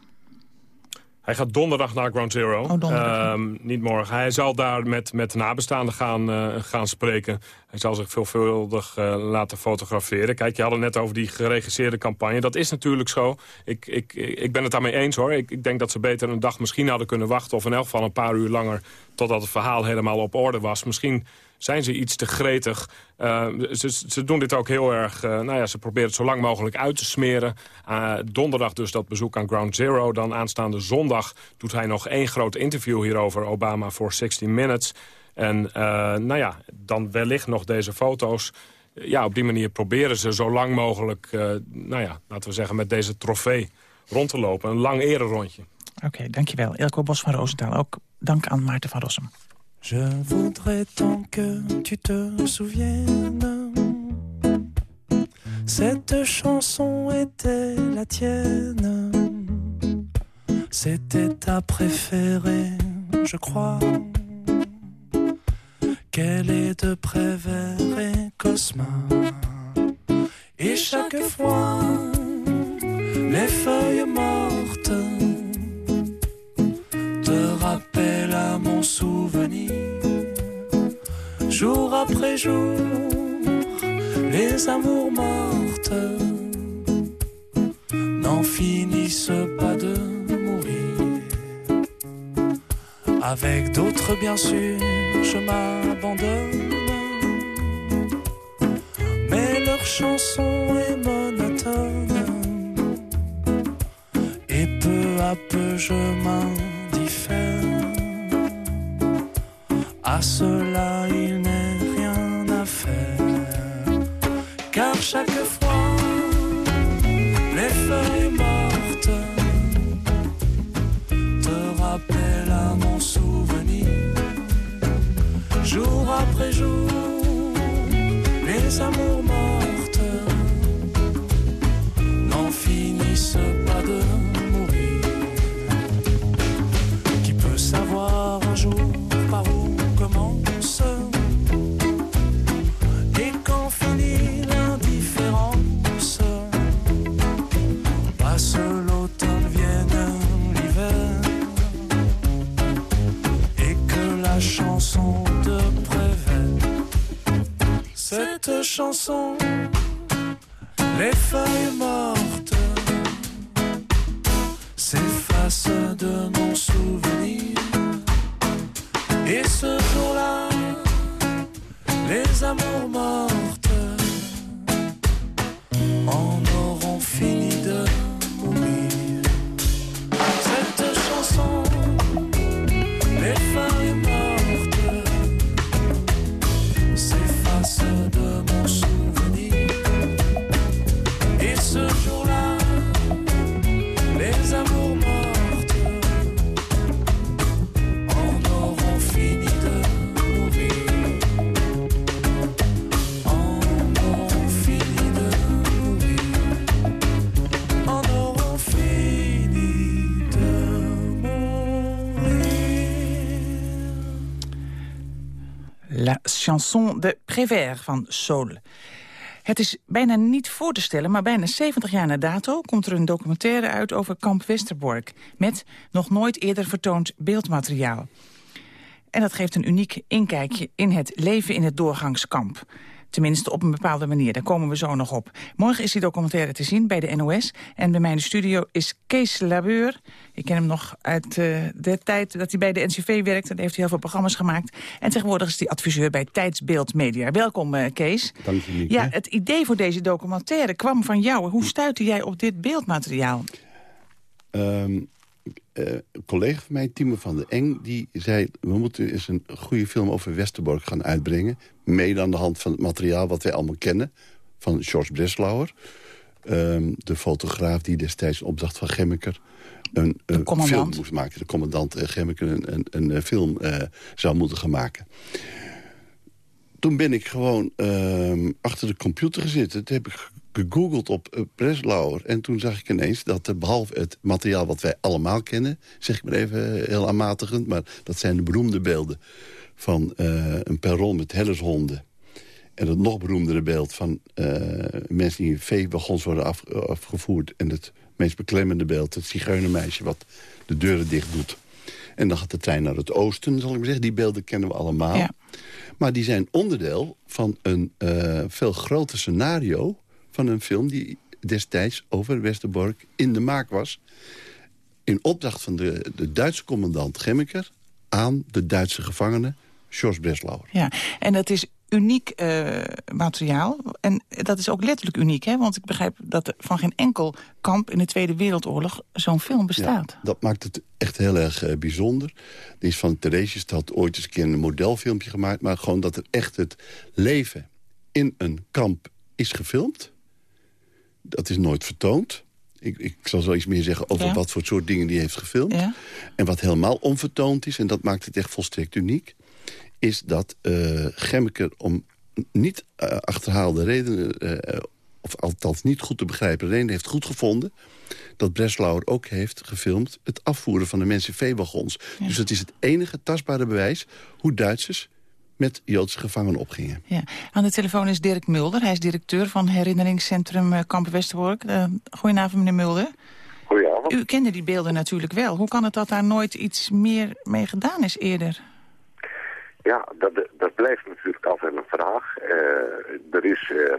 [SPEAKER 18] Hij gaat donderdag naar Ground Zero.
[SPEAKER 5] Oh.
[SPEAKER 18] Ehm, niet morgen. Hij zal daar met, met nabestaanden gaan, eh, gaan spreken. Hij zal zich veelvuldig eh, laten fotograferen. Kijk, je had het net over die geregisseerde campagne. Dat is natuurlijk zo. Ik, ik, ik ben het daarmee eens hoor. Ik, ik denk dat ze beter een dag misschien hadden kunnen wachten... of in elk geval een paar uur langer totdat het verhaal helemaal op orde was. Misschien zijn ze iets te gretig. Eh, ze, ze doen dit ook heel erg... eh, nou ja, ze proberen het zo lang mogelijk uit te smeren. Eh, donderdag dus dat bezoek aan Ground Zero. Dan aanstaande zondag doet hij nog één groot interview hierover. Obama voor 60 Minutes. En eh, nou ja, dan wellicht nog deze foto's. Ja, op die manier proberen ze zo lang mogelijk... nou ja, laten we zeggen, met deze trofee rond te lopen. Een lang ererondje.
[SPEAKER 5] Oké, dankjewel. Elko Bos van Roosentaal. Ook dank aan Maarten van Rossum.
[SPEAKER 17] Je voudrais tant que tu te souviennes. Cette chanson était la tienne. C'était ta préférée, je crois. qu'elle est de Prévert et Cosma. Et chaque fois, les feuilles mortes te rappellent à mon souvenir. Jour après jour, les amours mortes n'en finissent pas de mourir. Avec d'autres, bien sûr, je m'abandonne. Mais leur chanson est monotone. Et peu à peu, je m'indiffère. À cela, il n'est rien à faire. Car chaque fois, les feuilles mortes te rappellent à mon souvenir. Jour après jour, les amours mortes Cette chanson, les feuilles mortes de
[SPEAKER 5] Prévert van Soul. Het is bijna niet voor te stellen, maar bijna 70 jaar na dato... komt er een documentaire uit over kamp Westerbork... met nog nooit eerder vertoond beeldmateriaal. En dat geeft een uniek inkijkje in het leven in het doorgangskamp. Tenminste op een bepaalde manier, daar komen we zo nog op. Morgen is die documentaire te zien bij de NOS. En bij mij in de studio is Kees Labeur. Ik ken hem nog uit eh, de tijd dat hij bij de NCV werkte. Daar heeft hij heel veel programma's gemaakt. En tegenwoordig is hij adviseur bij Tijdsbeeld Media. Welkom eh, Kees.
[SPEAKER 20] Dank je, Mieke.
[SPEAKER 5] Ja, het idee voor deze documentaire kwam van jou. Hoe stuitte jij op dit beeldmateriaal?
[SPEAKER 20] Ehm, eh, een collega van mij, Timo van de Eng, die zei... we moeten eens een goede film over Westerbork gaan uitbrengen. Mede aan de hand van het materiaal wat wij allemaal kennen. Van George Breslauer. Ehm, de fotograaf die destijds opdracht van Gemmeker... een, een
[SPEAKER 5] commandant.
[SPEAKER 20] film moest maken. De commandant uh, Gemmeker een, een, een, eh, film eh, zou moeten gaan maken. Toen ben ik gewoon ehm, achter de computer gezeten. Toen heb ik gegoogeld op uh, Breslauer. En toen zag ik ineens dat uh, behalve het materiaal wat wij allemaal kennen... zeg ik maar even heel aanmatigend... maar dat zijn de beroemde beelden van uh, een perron met hellershonden. En het nog beroemdere beeld van mensen die in veewagons worden af, afgevoerd... en het meest beklemmende beeld, het zigeunermeisje wat de deuren dicht doet. En dan gaat de trein naar het oosten, zal ik maar zeggen. Die beelden kennen we allemaal.
[SPEAKER 5] Ja.
[SPEAKER 20] Maar die zijn onderdeel van een veel groter scenario van een film die destijds over Westerbork in de maak was. In opdracht van de, de Duitse commandant Gemmeker aan de Duitse gevangene George Breslauer.
[SPEAKER 5] Ja, en dat is uniek uh, materiaal. En dat is ook letterlijk uniek, hè? Want ik begrijp dat er van geen enkel kamp in de Tweede Wereldoorlog zo'n film bestaat.
[SPEAKER 20] Ja, dat maakt het echt heel erg uh, bijzonder. Er is van Theresienstad ooit eens een keer een modelfilmpje gemaakt... maar gewoon dat er echt het leven in een kamp is gefilmd. Dat is nooit vertoond. Ik, ik zal zo iets meer zeggen over ja. wat voor soort dingen die heeft gefilmd.
[SPEAKER 5] Ja.
[SPEAKER 20] En wat helemaal onvertoond is, en dat maakt het echt volstrekt uniek... is dat uh, Gemmeker om niet uh, achterhaalde redenen... Uh, of althans niet goed te begrijpen redenen heeft goed gevonden... dat Breslauer ook heeft gefilmd het afvoeren van de mensen in veewagons. Ja. Dus dat is het enige tastbare bewijs hoe Duitsers met Joodse gevangenen opgingen.
[SPEAKER 5] Ja. Aan de telefoon is Dirk Mulder. Hij is directeur van herinneringscentrum eh, Kamp Westerbork. Uh, goedenavond, meneer Mulder.
[SPEAKER 21] Goedenavond.
[SPEAKER 5] U kende die beelden natuurlijk wel. Hoe kan het dat daar nooit iets meer mee gedaan is eerder?
[SPEAKER 21] Ja, dat, dat blijft natuurlijk altijd een vraag. Eh, er is, eh,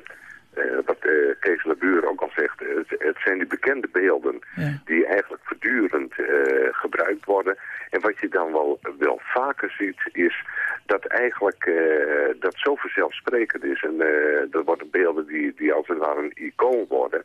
[SPEAKER 21] eh, wat eh, Kees Labuur ook al zegt, het, het zijn die bekende beelden die eigenlijk voortdurend eh, gebruikt worden. En wat je dan wel, wel vaker ziet is dat eigenlijk eh, dat zo vanzelfsprekend is. En eh er worden beelden die, die als het ware een icoon worden.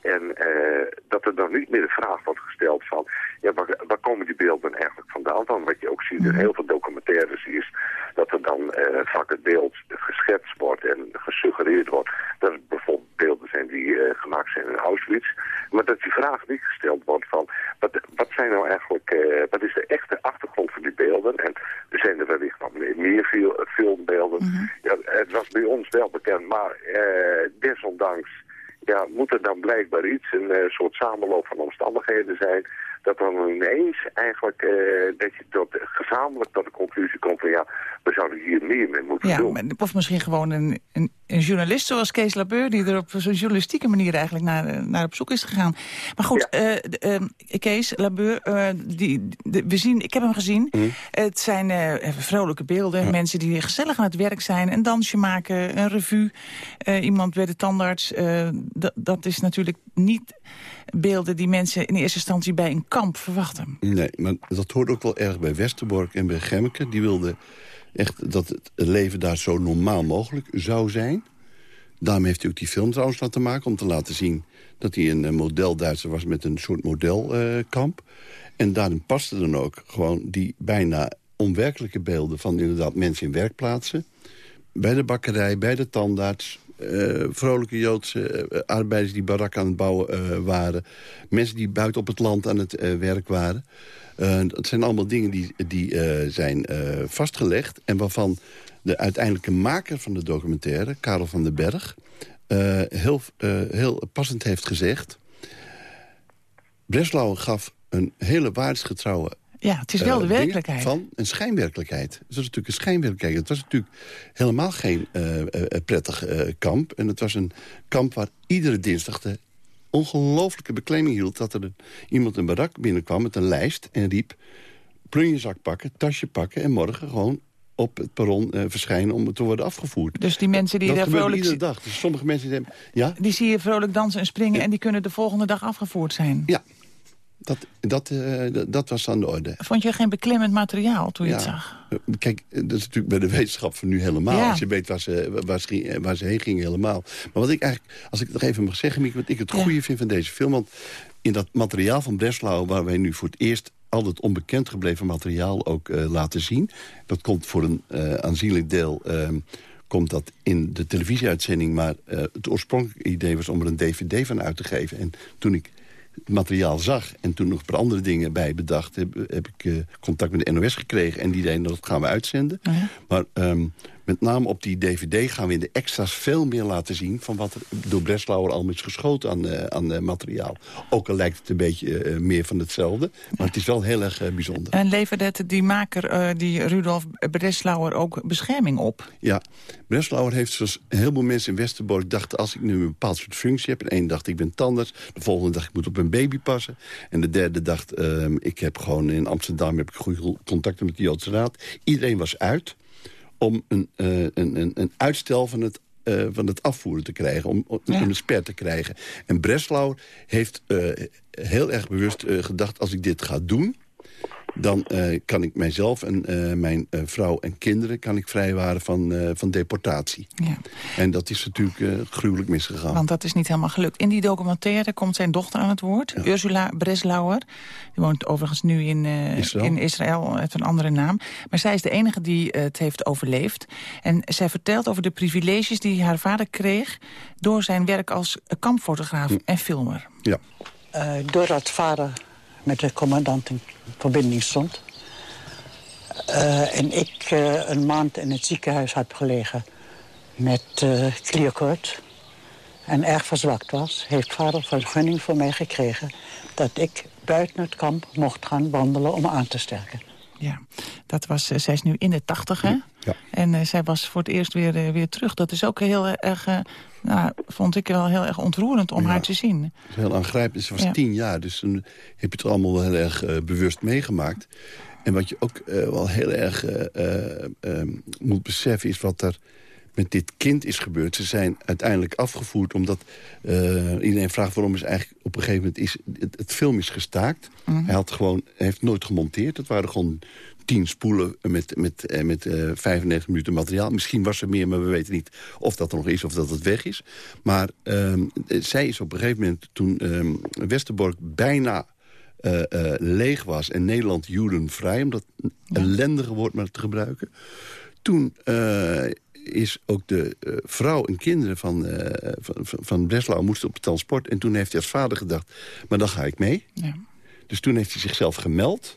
[SPEAKER 21] En eh, dat er dan niet meer de vraag wordt gesteld van, ja, waar, waar komen die beelden eigenlijk vandaan? Want wat je ook ziet in heel veel documentaires is dat er dan eh, vaak het beeld geschetst wordt en gesuggereerd wordt dat het bijvoorbeeld beelden zijn die eh, gemaakt zijn in Auschwitz. Maar dat die vraag niet gesteld wordt van, wat, wat zijn nou eigenlijk, wat is de echte achtergrond van die beelden? En er zijn er wellicht nog meer, meer fil- filmbeelden. ja, het was bij ons wel bekend, maar desondanks ja, moet er dan blijkbaar iets, een eh, soort samenloop van omstandigheden zijn, dat dan ineens eigenlijk, eh, dat je tot, gezamenlijk tot de conclusie komt van ja, we zouden hier meer mee moeten
[SPEAKER 5] Ja,
[SPEAKER 21] doen.
[SPEAKER 5] maar- of misschien gewoon een, een, een journalist zoals Kees Labeur... die er op zo'n journalistieke manier eigenlijk naar, eh, naar op zoek is gegaan. Maar goed, eh, eh, Kees Labeur, die, de- we zien, ik heb hem gezien.
[SPEAKER 20] Hm?
[SPEAKER 5] Het zijn vrolijke beelden. Mensen die gezellig aan het werk zijn. Een dansje maken, een revue. iemand bij de tandarts. dat- dat is natuurlijk niet beelden die mensen in eerste instantie bij een kamp verwachten.
[SPEAKER 20] Nee, maar dat hoort ook wel erg bij Westerbork en bij Gemmeke. Die wilden echt dat het leven daar zo normaal mogelijk zou zijn. Daarom heeft hij ook die film trouwens laten maken... om te laten zien dat hij een eh, model-Duitser was met een soort modelkamp. en daarin paste dan ook gewoon die bijna onwerkelijke beelden... van inderdaad mensen in werkplaatsen. Bij de bakkerij, bij de tandarts... eh, vrolijke Joodse eh, arbeiders die barak aan het bouwen eh, waren. Mensen die buiten op het land aan het werk waren. Dat zijn allemaal dingen die, die zijn vastgelegd... en waarvan de uiteindelijke maker van de documentaire, Karel van den Berg... heel, heel passend heeft gezegd... Breslau gaf een hele waardsgetrouwe
[SPEAKER 5] Ja, het is wel
[SPEAKER 20] eh,
[SPEAKER 5] de
[SPEAKER 20] dingen
[SPEAKER 5] werkelijkheid.
[SPEAKER 20] Van een schijnwerkelijkheid. Het was natuurlijk een schijnwerkelijkheid. Het was natuurlijk helemaal geen eh, eh, prettig kamp. En het was een kamp waar iedere dinsdag de ongelooflijke beklemming hield... dat er een- iemand een barak binnenkwam met een lijst en riep... plunjezak pakken, tasje pakken en morgen gewoon op het perron verschijnen om te worden afgevoerd.
[SPEAKER 5] Dus die mensen die
[SPEAKER 20] dat
[SPEAKER 5] daar vrolijk...
[SPEAKER 20] iedere dag. Dus sommige mensen die. Ja,
[SPEAKER 5] Die zie je vrolijk dansen en springen en die kunnen de volgende dag afgevoerd zijn.
[SPEAKER 20] Ja, dat, dat, eh, dat- dat was aan de orde.
[SPEAKER 5] Vond je geen beklemmend materiaal toen je het zag?
[SPEAKER 20] Eh, Kijk, dat is natuurlijk bij de wetenschap van nu helemaal.
[SPEAKER 5] Ja.
[SPEAKER 20] Als je weet waar ze, waar, ze, ging- waar ze heen gingen helemaal. Maar wat ik eigenlijk, als ik het nog even mag zeggen... Mieke, wat ik het goede vind van deze film... want in dat materiaal van Breslau... waar wij nu voor het eerst al het onbekend gebleven materiaal ook eh, laten zien... dat komt voor een eh, aanzienlijk deel... ehm, komt dat in de televisieuitzending... maar eh, het oorspronkelijke idee was om er een dvd van uit te geven. En toen ik het materiaal zag en toen nog een paar andere dingen bij bedacht... heb, heb ik eh, contact met de NOS gekregen en die deden dat gaan we uitzenden. Maar ehm, met name op die dvd gaan we in de extra's veel meer laten zien... van wat er door Breslauer allemaal is geschoten aan, eh, aan eh, materiaal. Ook al lijkt het een beetje eh, meer van hetzelfde. Maar het is wel heel erg bijzonder.
[SPEAKER 5] En leverde het die maker, die Rudolf Breslauer, ook bescherming op?
[SPEAKER 20] Ja, Breslauer heeft zoals een heleboel mensen in Westerbork dachten... als ik nu een bepaald soort functie heb... en één dacht ik ben tandarts, de volgende dag ik moet op een baby passen... en de derde dacht ehm, ik heb gewoon in Amsterdam heb ik goede contacten met de Joodse Raad. Iedereen was uit om een, eh, een, een, een uitstel van het eh, van het afvoeren te krijgen, om, om een sper te krijgen. En Breslauer heeft eh, heel erg bewust gedacht... als ik dit ga doen, dan eh, kan ik mijzelf en eh, mijn eh, vrouw en kinderen... kan ik vrijwaren van, eh, van deportatie.
[SPEAKER 5] Ja.
[SPEAKER 20] En dat is natuurlijk eh, gruwelijk misgegaan.
[SPEAKER 5] Want dat is niet helemaal gelukt. In die documentaire komt zijn dochter aan het woord, Ursula Breslauer. Die woont overigens nu in, eh,
[SPEAKER 20] Israël.
[SPEAKER 5] in Israël, heeft een andere naam. Maar zij is de enige die het heeft overleefd. En zij vertelt over de privileges die haar vader kreeg... door zijn werk als kampfotograaf en filmer.
[SPEAKER 20] Ja.
[SPEAKER 22] Eh, doordat vader met de commandant in verbinding stond... eh, en ik eh, een maand in het ziekenhuis had gelegen met uh, en erg verzwakt was, heeft vader vergunning voor mij gekregen... dat ik buiten het kamp mocht gaan wandelen om aan te sterken.
[SPEAKER 5] Ja, dat was, zij is nu in de tachtig, hè? En eh, zij was voor het eerst weer, weer terug. Dat is ook heel erg, eh, nou, vond ik wel heel erg ontroerend om haar te zien.
[SPEAKER 20] Dat is heel aangrijpend. Ze was
[SPEAKER 5] Ja.
[SPEAKER 20] tien jaar, dus toen heb je het allemaal wel heel erg eh, bewust meegemaakt. En wat je ook eh, wel heel erg eh, eh, eh, moet beseffen... is wat er met dit kind is gebeurd. Ze zijn uiteindelijk afgevoerd omdat iedereen vraagt... waarom is eigenlijk op een gegeven moment is, het, het film is gestaakt.
[SPEAKER 5] Mhm.
[SPEAKER 20] Hij had gewoon, hij heeft nooit gemonteerd. Het waren gewoon tien spoelen met, met, eh, met 95 minuten materiaal. Misschien was er meer, maar we weten niet of dat er nog is of dat het weg is. Maar ehm, eh, zij is op een gegeven moment, toen ehm, Westerbork bijna leeg was... en Nederland judenvrij, om dat ellendige woord maar te gebruiken... toen is ook de vrouw en kinderen van, van, van, van Breslau moesten op het transport... en toen heeft hij als vader gedacht, maar dan ga ik mee.
[SPEAKER 5] Ja.
[SPEAKER 20] Dus toen heeft hij zichzelf gemeld...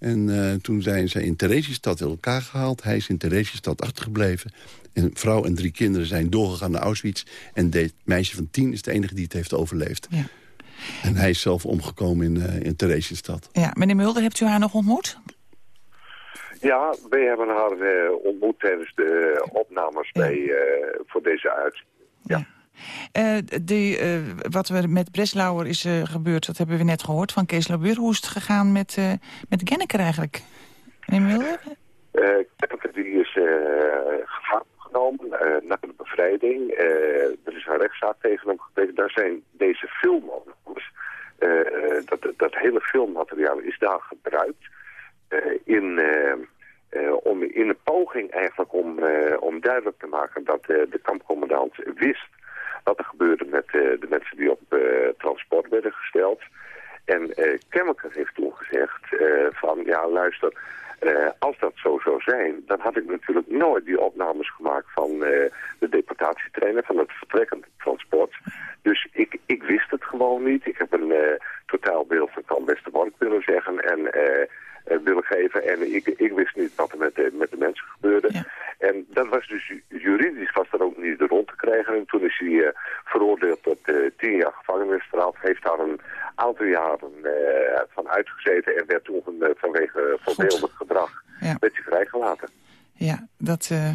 [SPEAKER 20] En eh, toen zijn ze in Theresienstad in elkaar gehaald. Hij is in Theresienstad achtergebleven. En een vrouw en drie kinderen zijn doorgegaan naar Auschwitz. En dit meisje van tien is de enige die het heeft overleefd.
[SPEAKER 5] Ja.
[SPEAKER 20] En hij is zelf omgekomen in, eh in Theresienstad.
[SPEAKER 5] Ja, meneer Mulder, hebt u haar nog ontmoet?
[SPEAKER 21] Ja, wij hebben haar eh, ontmoet tijdens de opnames bij, eh, voor deze uit.
[SPEAKER 5] Eh, die, eh, wat er met Breslauer is eh, gebeurd, dat hebben we net gehoord van Kees Labuur. Hoe is het gegaan met, met Genneker eigenlijk? Meneer Mulder?
[SPEAKER 21] Kenneke die is gevangen genomen na de bevrijding. Er is een rechtszaak tegen hem gekregen. Daar zijn deze filmopnames, dat, dat hele filmmateriaal is daar gebruikt in, om, in een poging eigenlijk om, om duidelijk te maken dat de kampcommandant wist wat er gebeurde met eh, de mensen die op eh, transport werden gesteld. En eh Kemmerker heeft toen gezegd van ja luister, als dat zo zou zijn, dan had ik natuurlijk nooit die opnames gemaakt van de deportatietrainer, van het vertrekkende transport. Dus ik, ik wist het gewoon niet. Ik heb een eh, totaalbeeld van Kamp Westerbork willen zeggen en willen geven. En ik, ik wist niet wat er met de, met de mensen gebeurde. En dat was dus ju- juridisch was dat ook niet rond te krijgen. En toen is hij eh, veroordeeld tot eh, tien jaar gevangenisstraf. Heeft daar een aantal jaren eh, van uitgezeten en werd toen eh, vanwege voorbeeldig gedrag
[SPEAKER 5] Ja.
[SPEAKER 21] werd hij vrijgelaten.
[SPEAKER 5] Ja, dat, eh,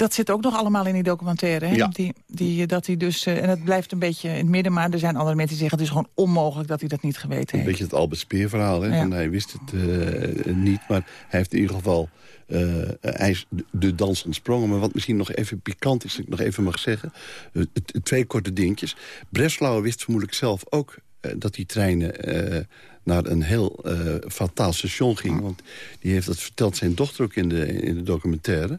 [SPEAKER 5] dat zit ook nog allemaal in die documentaire. Hè?
[SPEAKER 20] Ja.
[SPEAKER 5] Die, die, dat hij dus, eh, en het blijft een beetje in het midden, maar er zijn andere mensen die zeggen het is gewoon onmogelijk dat hij dat niet geweten
[SPEAKER 20] Een
[SPEAKER 5] heeft.
[SPEAKER 20] beetje het Albert Speer verhaal. Hè?
[SPEAKER 5] Ja.
[SPEAKER 20] Hij wist het eh, niet, maar hij heeft in ieder geval... eh, hij is de- dans ontsprongen. Maar wat misschien nog even pikant is, dat ik nog even mag zeggen... eh, twee korte dingetjes. Breslau wist vermoedelijk zelf ook eh, dat die treinen... eh, naar een heel eh, fataal station gingen. Want die heeft dat verteld zijn dochter ook in de, in de documentaire.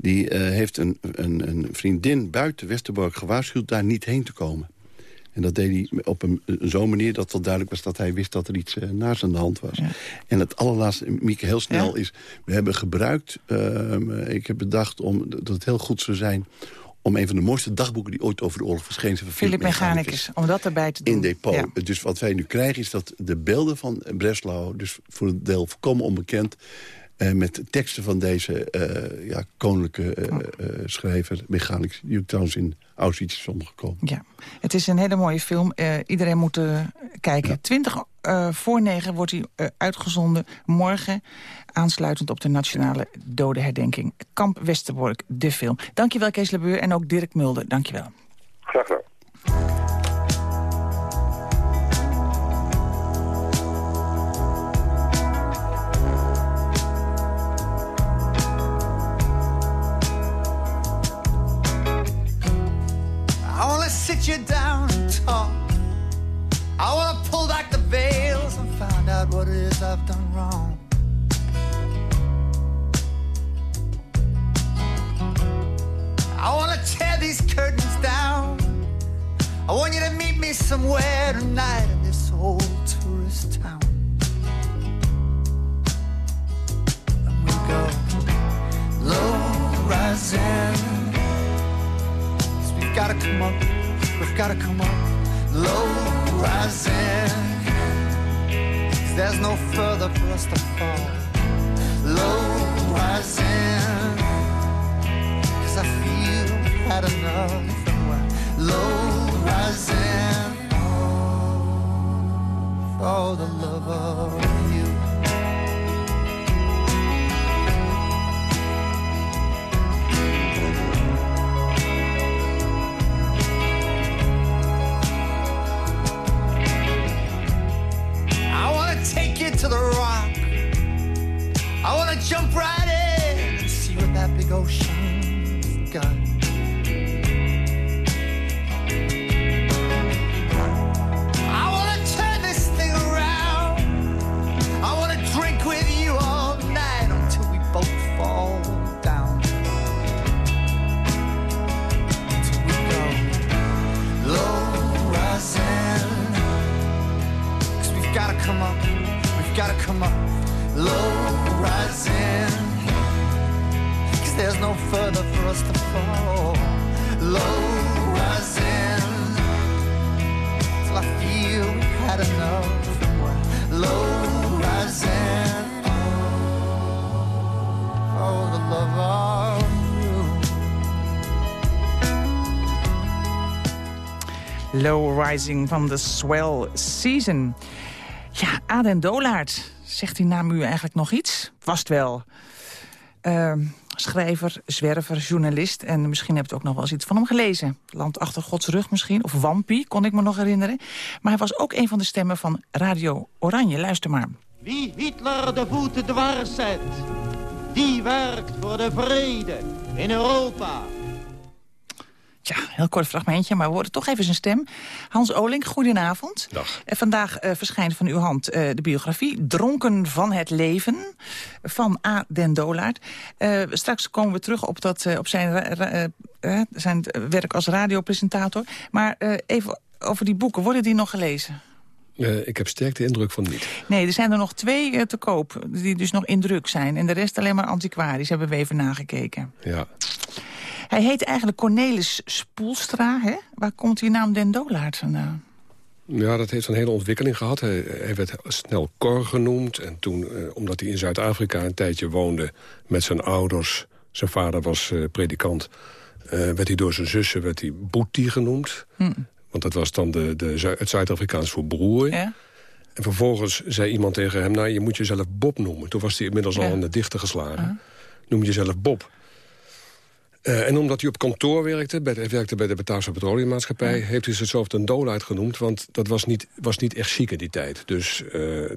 [SPEAKER 20] Die eh, heeft een, een, een vriendin buiten Westerbork gewaarschuwd... daar niet heen te komen. En dat deed hij op een, zo'n manier dat wel duidelijk was... dat hij wist dat er iets eh, naast aan de hand was. En het allerlaatste, Mieke, heel snel is... we hebben gebruikt, ehm, ik heb bedacht om, dat het heel goed zou zijn... om een van de mooiste dagboeken die ooit over de oorlog verschenen... zijn van
[SPEAKER 5] Philip Mechanicus, om dat erbij te doen.
[SPEAKER 20] in depot.
[SPEAKER 5] Ja.
[SPEAKER 20] Dus wat wij nu krijgen is dat de beelden van Breslau... dus voor een deel volkomen onbekend... eh, met teksten van deze eh, ja, koninklijke eh, eh, schrijver... Mechanicus, die ook trouwens in Auschwitz is omgekomen.
[SPEAKER 5] Ja, het is een hele mooie film. Eh, iedereen moet kijken. 20 eh, voor 9 wordt hij eh, uitgezonden. Morgen, aansluitend op de Nationale Dodenherdenking. Kamp Westerbork, de film. Dankjewel Kees Lebeur en ook Dirk Mulder. Dankjewel.
[SPEAKER 21] Graag gedaan.
[SPEAKER 23] Sit you down and talk. I wanna pull back the veils and find out what it is I've done wrong. I wanna tear these curtains down. I want you to meet me somewhere tonight in this old tourist town. And we go low rising. We've gotta come up, gotta come up, low rising. 'Cause there's no further for us to fall. Low rising. Cause I feel we've had enough low rising. For the love of you. negotiate. Low. Low Rising
[SPEAKER 5] van de Swell Season. Ja, Aden Dolaert. Zegt die naam u eigenlijk nog iets? Vast wel. Ehm, schrijver, zwerver, journalist. En misschien hebt u ook nog wel eens iets van hem gelezen. Land achter Gods rug misschien. Of Wampie, kon ik me nog herinneren. Maar hij was ook een van de stemmen van Radio Oranje. Luister maar.
[SPEAKER 24] Wie Hitler de voet dwars zet, die werkt voor de vrede in Europa.
[SPEAKER 5] Tja, heel kort fragmentje, maar we horen toch even zijn stem. Hans Olink, goedenavond.
[SPEAKER 25] Dag.
[SPEAKER 5] En vandaag eh, verschijnt van uw hand eh, de biografie... Dronken van het leven van A. den Dolaert. Eh, straks komen we terug op, dat, eh, op zijn, eh, eh, zijn werk als radiopresentator. Maar eh, even over die boeken, worden die nog gelezen?
[SPEAKER 25] Eh, ik heb sterk de indruk van niet.
[SPEAKER 5] Nee, er zijn er nog twee eh, te koop, die dus nog in druk zijn. En de rest alleen maar antiquarisch, hebben we even nagekeken.
[SPEAKER 25] Ja.
[SPEAKER 5] Hij heet eigenlijk Cornelis Spoelstra, hè? Waar komt die naam Den Dolaert vandaan?
[SPEAKER 25] Ja, dat heeft een hele ontwikkeling gehad. Hij, hij werd snel Cor genoemd. En toen, eh, omdat hij in Zuid-Afrika een tijdje woonde met zijn ouders... zijn vader was eh, predikant... eh, werd hij door zijn zussen werd hij Boetie genoemd.
[SPEAKER 5] Hm.
[SPEAKER 25] Want dat was dan de, de, het Zuid-Afrikaans voor broer.
[SPEAKER 5] Ja?
[SPEAKER 25] En vervolgens zei iemand tegen hem... nou, je moet jezelf Bob noemen. Toen was hij inmiddels
[SPEAKER 5] Ja.
[SPEAKER 25] al aan de dichter geslagen. Noem jezelf Bob. Eh, en omdat hij op kantoor werkte, bij de, werkte bij de Bataafse Petroleummaatschappij... heeft hij zichzelf ten Dolaert genoemd, want dat was niet, was niet echt chic in die tijd. Dus eh,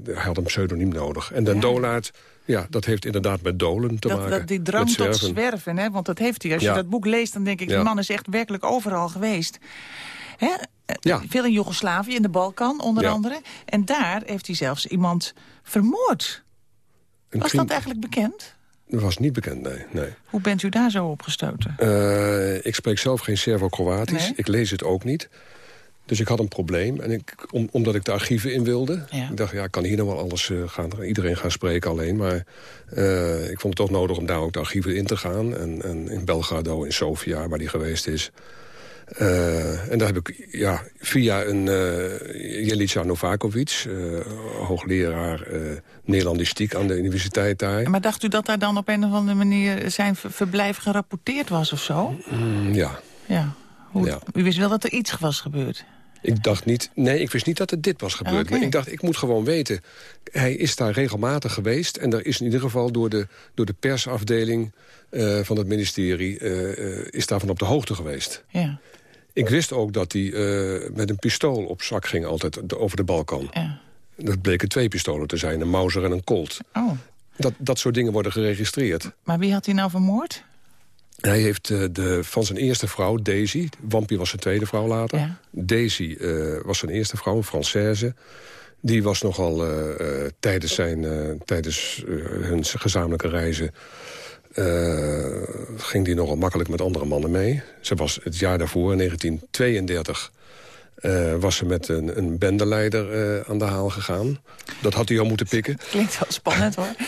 [SPEAKER 25] hij had een pseudoniem nodig. En den Dolaert, ja, dat heeft inderdaad met dolen te
[SPEAKER 5] Dat,
[SPEAKER 25] maken.
[SPEAKER 5] dat, die drang tot
[SPEAKER 25] zwerven.
[SPEAKER 5] hè? want dat heeft hij. Als
[SPEAKER 25] Ja.
[SPEAKER 5] je dat boek leest, dan denk ik...
[SPEAKER 25] Ja.
[SPEAKER 5] die man is echt werkelijk overal geweest. Hè? Eh,
[SPEAKER 25] Ja.
[SPEAKER 5] Veel in Joegoslavië, in de Balkan onder
[SPEAKER 25] Ja.
[SPEAKER 5] andere. En daar heeft hij zelfs iemand vermoord.
[SPEAKER 25] Een
[SPEAKER 5] Was dat eigenlijk bekend?
[SPEAKER 25] Dat was niet bekend, nee. nee.
[SPEAKER 5] Hoe bent u daar zo opgestoten?
[SPEAKER 25] Eh, ik spreek zelf geen Servo-Kroatisch.
[SPEAKER 5] Nee.
[SPEAKER 25] Ik lees het ook niet. Dus ik had een probleem. En ik, om, omdat ik de archieven in wilde.
[SPEAKER 5] Ja.
[SPEAKER 25] Ik dacht, ja, ik kan hier nog wel alles eh, gaan, iedereen gaan spreken alleen. Maar eh, ik vond het toch nodig om daar ook de archieven in te gaan. En, en in Belgrado, in Sofia, waar die geweest is. Eh, en daar heb ik ja, via een uh, Jelica Novakovic... eh, hoogleraar eh, Nederlandistiek aan de universiteit daar...
[SPEAKER 5] Maar dacht u dat daar dan op een of andere manier zijn ver- verblijf gerapporteerd was of zo?
[SPEAKER 25] Mm, ja,
[SPEAKER 5] Ja. Hoe,
[SPEAKER 25] Ja.
[SPEAKER 5] U wist wel dat er iets was gebeurd?
[SPEAKER 25] Ik dacht niet, nee, ik wist niet dat er dit was gebeurd. Maar ik dacht, ik moet gewoon weten. Hij is daar regelmatig geweest. En er is in ieder geval door de, door de persafdeling eh, van het ministerie... eh, eh, is daarvan op de hoogte geweest.
[SPEAKER 5] Ja.
[SPEAKER 25] Ik wist ook dat hij eh, met een pistool op zak ging altijd over de Balkan.
[SPEAKER 5] Ja.
[SPEAKER 25] Dat bleken twee pistolen te zijn, een Mauser en een Colt.
[SPEAKER 5] Oh,
[SPEAKER 25] Dat, dat soort dingen worden geregistreerd.
[SPEAKER 5] maar wie had hij nou vermoord?
[SPEAKER 25] Hij heeft eh, de, van zijn eerste vrouw, Daisy... Wampie was zijn tweede vrouw later.
[SPEAKER 5] Ja.
[SPEAKER 25] Daisy eh, was zijn eerste vrouw, een Française. Die was nogal tijdens, zijn, tijdens hun gezamenlijke reizen... eh, ging die nogal makkelijk met andere mannen mee. Ze was het jaar daarvoor, in 1932... eh, was ze met een, een bendeleider eh, aan de haal gegaan. Dat had hij al moeten pikken. (laughs)
[SPEAKER 5] Klinkt wel spannend hoor. (laughs)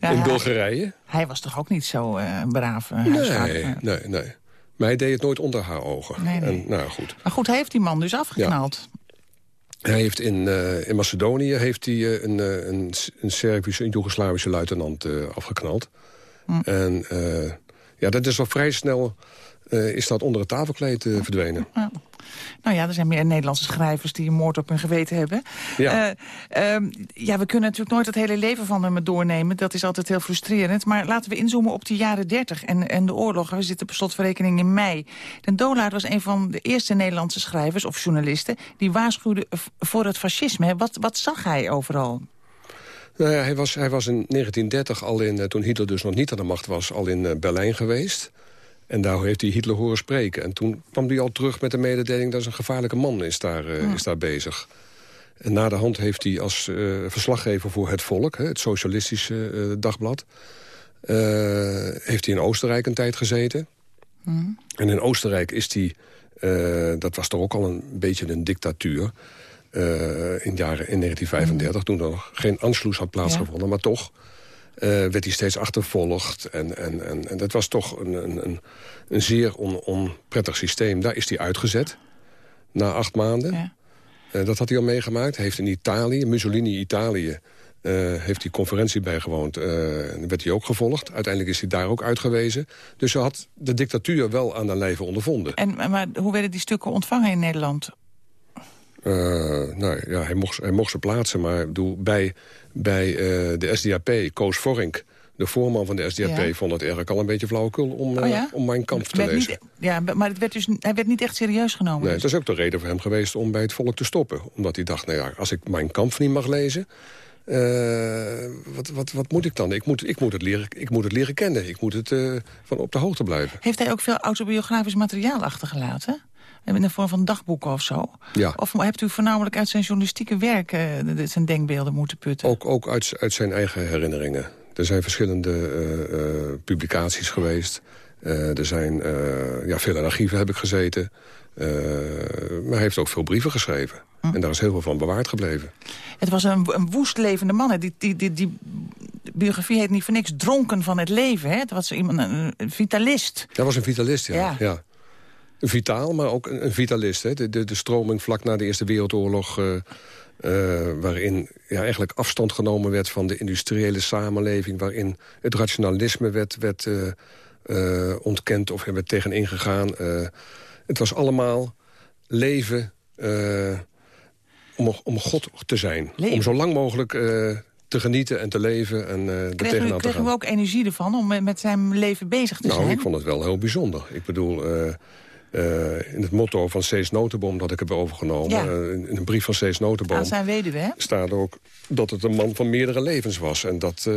[SPEAKER 5] Ja,
[SPEAKER 25] in Bulgarije.
[SPEAKER 5] Hij was toch ook niet zo braaf uh,
[SPEAKER 25] Nee, nee, nee. Maar hij deed het nooit onder haar ogen.
[SPEAKER 5] Nee, nee.
[SPEAKER 25] En, nou goed.
[SPEAKER 5] Maar goed, hij heeft die man dus afgeknald.
[SPEAKER 25] Hij heeft in, in Macedonië heeft hij, een, eh, een, een Servische, een Joegoslavische luitenant afgeknald. En eh, ja, dat is al vrij snel eh, is dat onder het tafelkleed eh, verdwenen.
[SPEAKER 5] Ja. Nou ja, er zijn meer Nederlandse schrijvers die een moord op hun geweten hebben.
[SPEAKER 25] Ja.
[SPEAKER 5] Eh, ehm, ja, we kunnen natuurlijk nooit het hele leven van hem doornemen. Dat is altijd heel frustrerend. Maar laten we inzoomen op de jaren 30 en, en de oorlog. We zitten per slotverrekening in mei. Den Dolaert was een van de eerste Nederlandse schrijvers of journalisten... die waarschuwde voor het fascisme. Wat, wat zag hij overal?
[SPEAKER 25] Nou ja, hij, was, hij was in 1930 al in, eh, toen Hitler dus nog niet aan de macht was... al in eh, Berlijn geweest. En daar heeft hij Hitler horen spreken. En toen kwam hij al terug met de mededeling... dat is een gevaarlijke man is daar, eh, is daar bezig. En na de hand heeft hij als eh, verslaggever voor Het Volk... Hè, het socialistische eh, dagblad... eh, heeft hij in Oostenrijk een tijd gezeten. En in Oostenrijk is hij... eh, dat was toch ook al een beetje een dictatuur... eh, in, jaren, in 1935, toen er nog geen Anschluss had plaatsgevonden... maar toch eh, werd hij steeds achtervolgd. En, en, en, en dat was toch een, een, een, een zeer on, onprettig systeem. Daar is hij uitgezet, na acht maanden. Eh, dat had hij al meegemaakt. Hij heeft in Italië, Mussolini Italië... heeft hij conferentie bijgewoond. en werd hij ook gevolgd. Uiteindelijk is hij daar ook uitgewezen. Dus hij had de dictatuur wel aan de lijve ondervonden.
[SPEAKER 5] En, maar hoe werden die stukken ontvangen in Nederland?
[SPEAKER 25] Eh, nou ja, hij mocht, hij mocht ze plaatsen, maar bedoel, bij, bij eh, de SDAP, Koos Vorink... de voorman van de SDAP,
[SPEAKER 5] Ja.
[SPEAKER 25] vond het eigenlijk al een beetje flauwekul... om,
[SPEAKER 5] Oh
[SPEAKER 25] eh, om mijn kamp te
[SPEAKER 5] Werd
[SPEAKER 25] lezen.
[SPEAKER 5] niet, ja, maar het werd dus, hij werd niet echt serieus genomen.
[SPEAKER 25] Nee,
[SPEAKER 5] dus.
[SPEAKER 25] dat is ook de reden voor hem geweest om bij het volk te stoppen. Omdat hij dacht, nou ja, als ik mijn kamp niet mag lezen... wat, wat, wat moet ik dan? Ik moet, ik, moet het leren, ik moet het leren kennen. Ik moet het van op de hoogte blijven.
[SPEAKER 5] Heeft hij ook veel autobiografisch materiaal achtergelaten? In de vorm van dagboeken of zo?
[SPEAKER 25] Ja.
[SPEAKER 5] Of hebt u voornamelijk uit zijn journalistieke werk eh, zijn denkbeelden moeten putten?
[SPEAKER 25] Ook, ook uit, uit zijn eigen herinneringen. Er zijn verschillende eh, eh, publicaties geweest. Er zijn ja, veel in archieven heb ik gezeten. Maar hij heeft ook veel brieven geschreven. En daar is heel veel van bewaard gebleven.
[SPEAKER 5] Het was een, een woest levende man. hè. Die, die, die, die biografie heet niet voor niks dronken van het leven. Hè? Het was iemand, een, een vitalist.
[SPEAKER 25] Hij was een vitalist, ja.
[SPEAKER 5] Ja.
[SPEAKER 25] ja. Vitaal, maar ook een, vitalist. Hè. De, de, de stroming vlak na de Eerste Wereldoorlog... eh, eh, waarin ja, eigenlijk afstand genomen werd van de industriële samenleving... waarin het rationalisme werd, werd eh, ontkend of er werd tegen ingegaan. Het was allemaal leven om, om God te zijn.
[SPEAKER 5] Leven.
[SPEAKER 25] Om zo lang mogelijk te genieten en te leven en eh er tegenaan
[SPEAKER 5] u,
[SPEAKER 25] te gaan.
[SPEAKER 5] u ook energie ervan om met- zijn leven bezig te
[SPEAKER 25] Nou,
[SPEAKER 5] zijn?
[SPEAKER 25] ik vond het wel heel bijzonder. Ik bedoel, in het motto van Cees Notenboom dat ik heb overgenomen...
[SPEAKER 5] Ja.
[SPEAKER 25] eh, in een brief van Cees Notenboom...
[SPEAKER 5] Aan zijn weduwe, hè?
[SPEAKER 25] staat ook dat het een man van meerdere levens was. En dat, eh,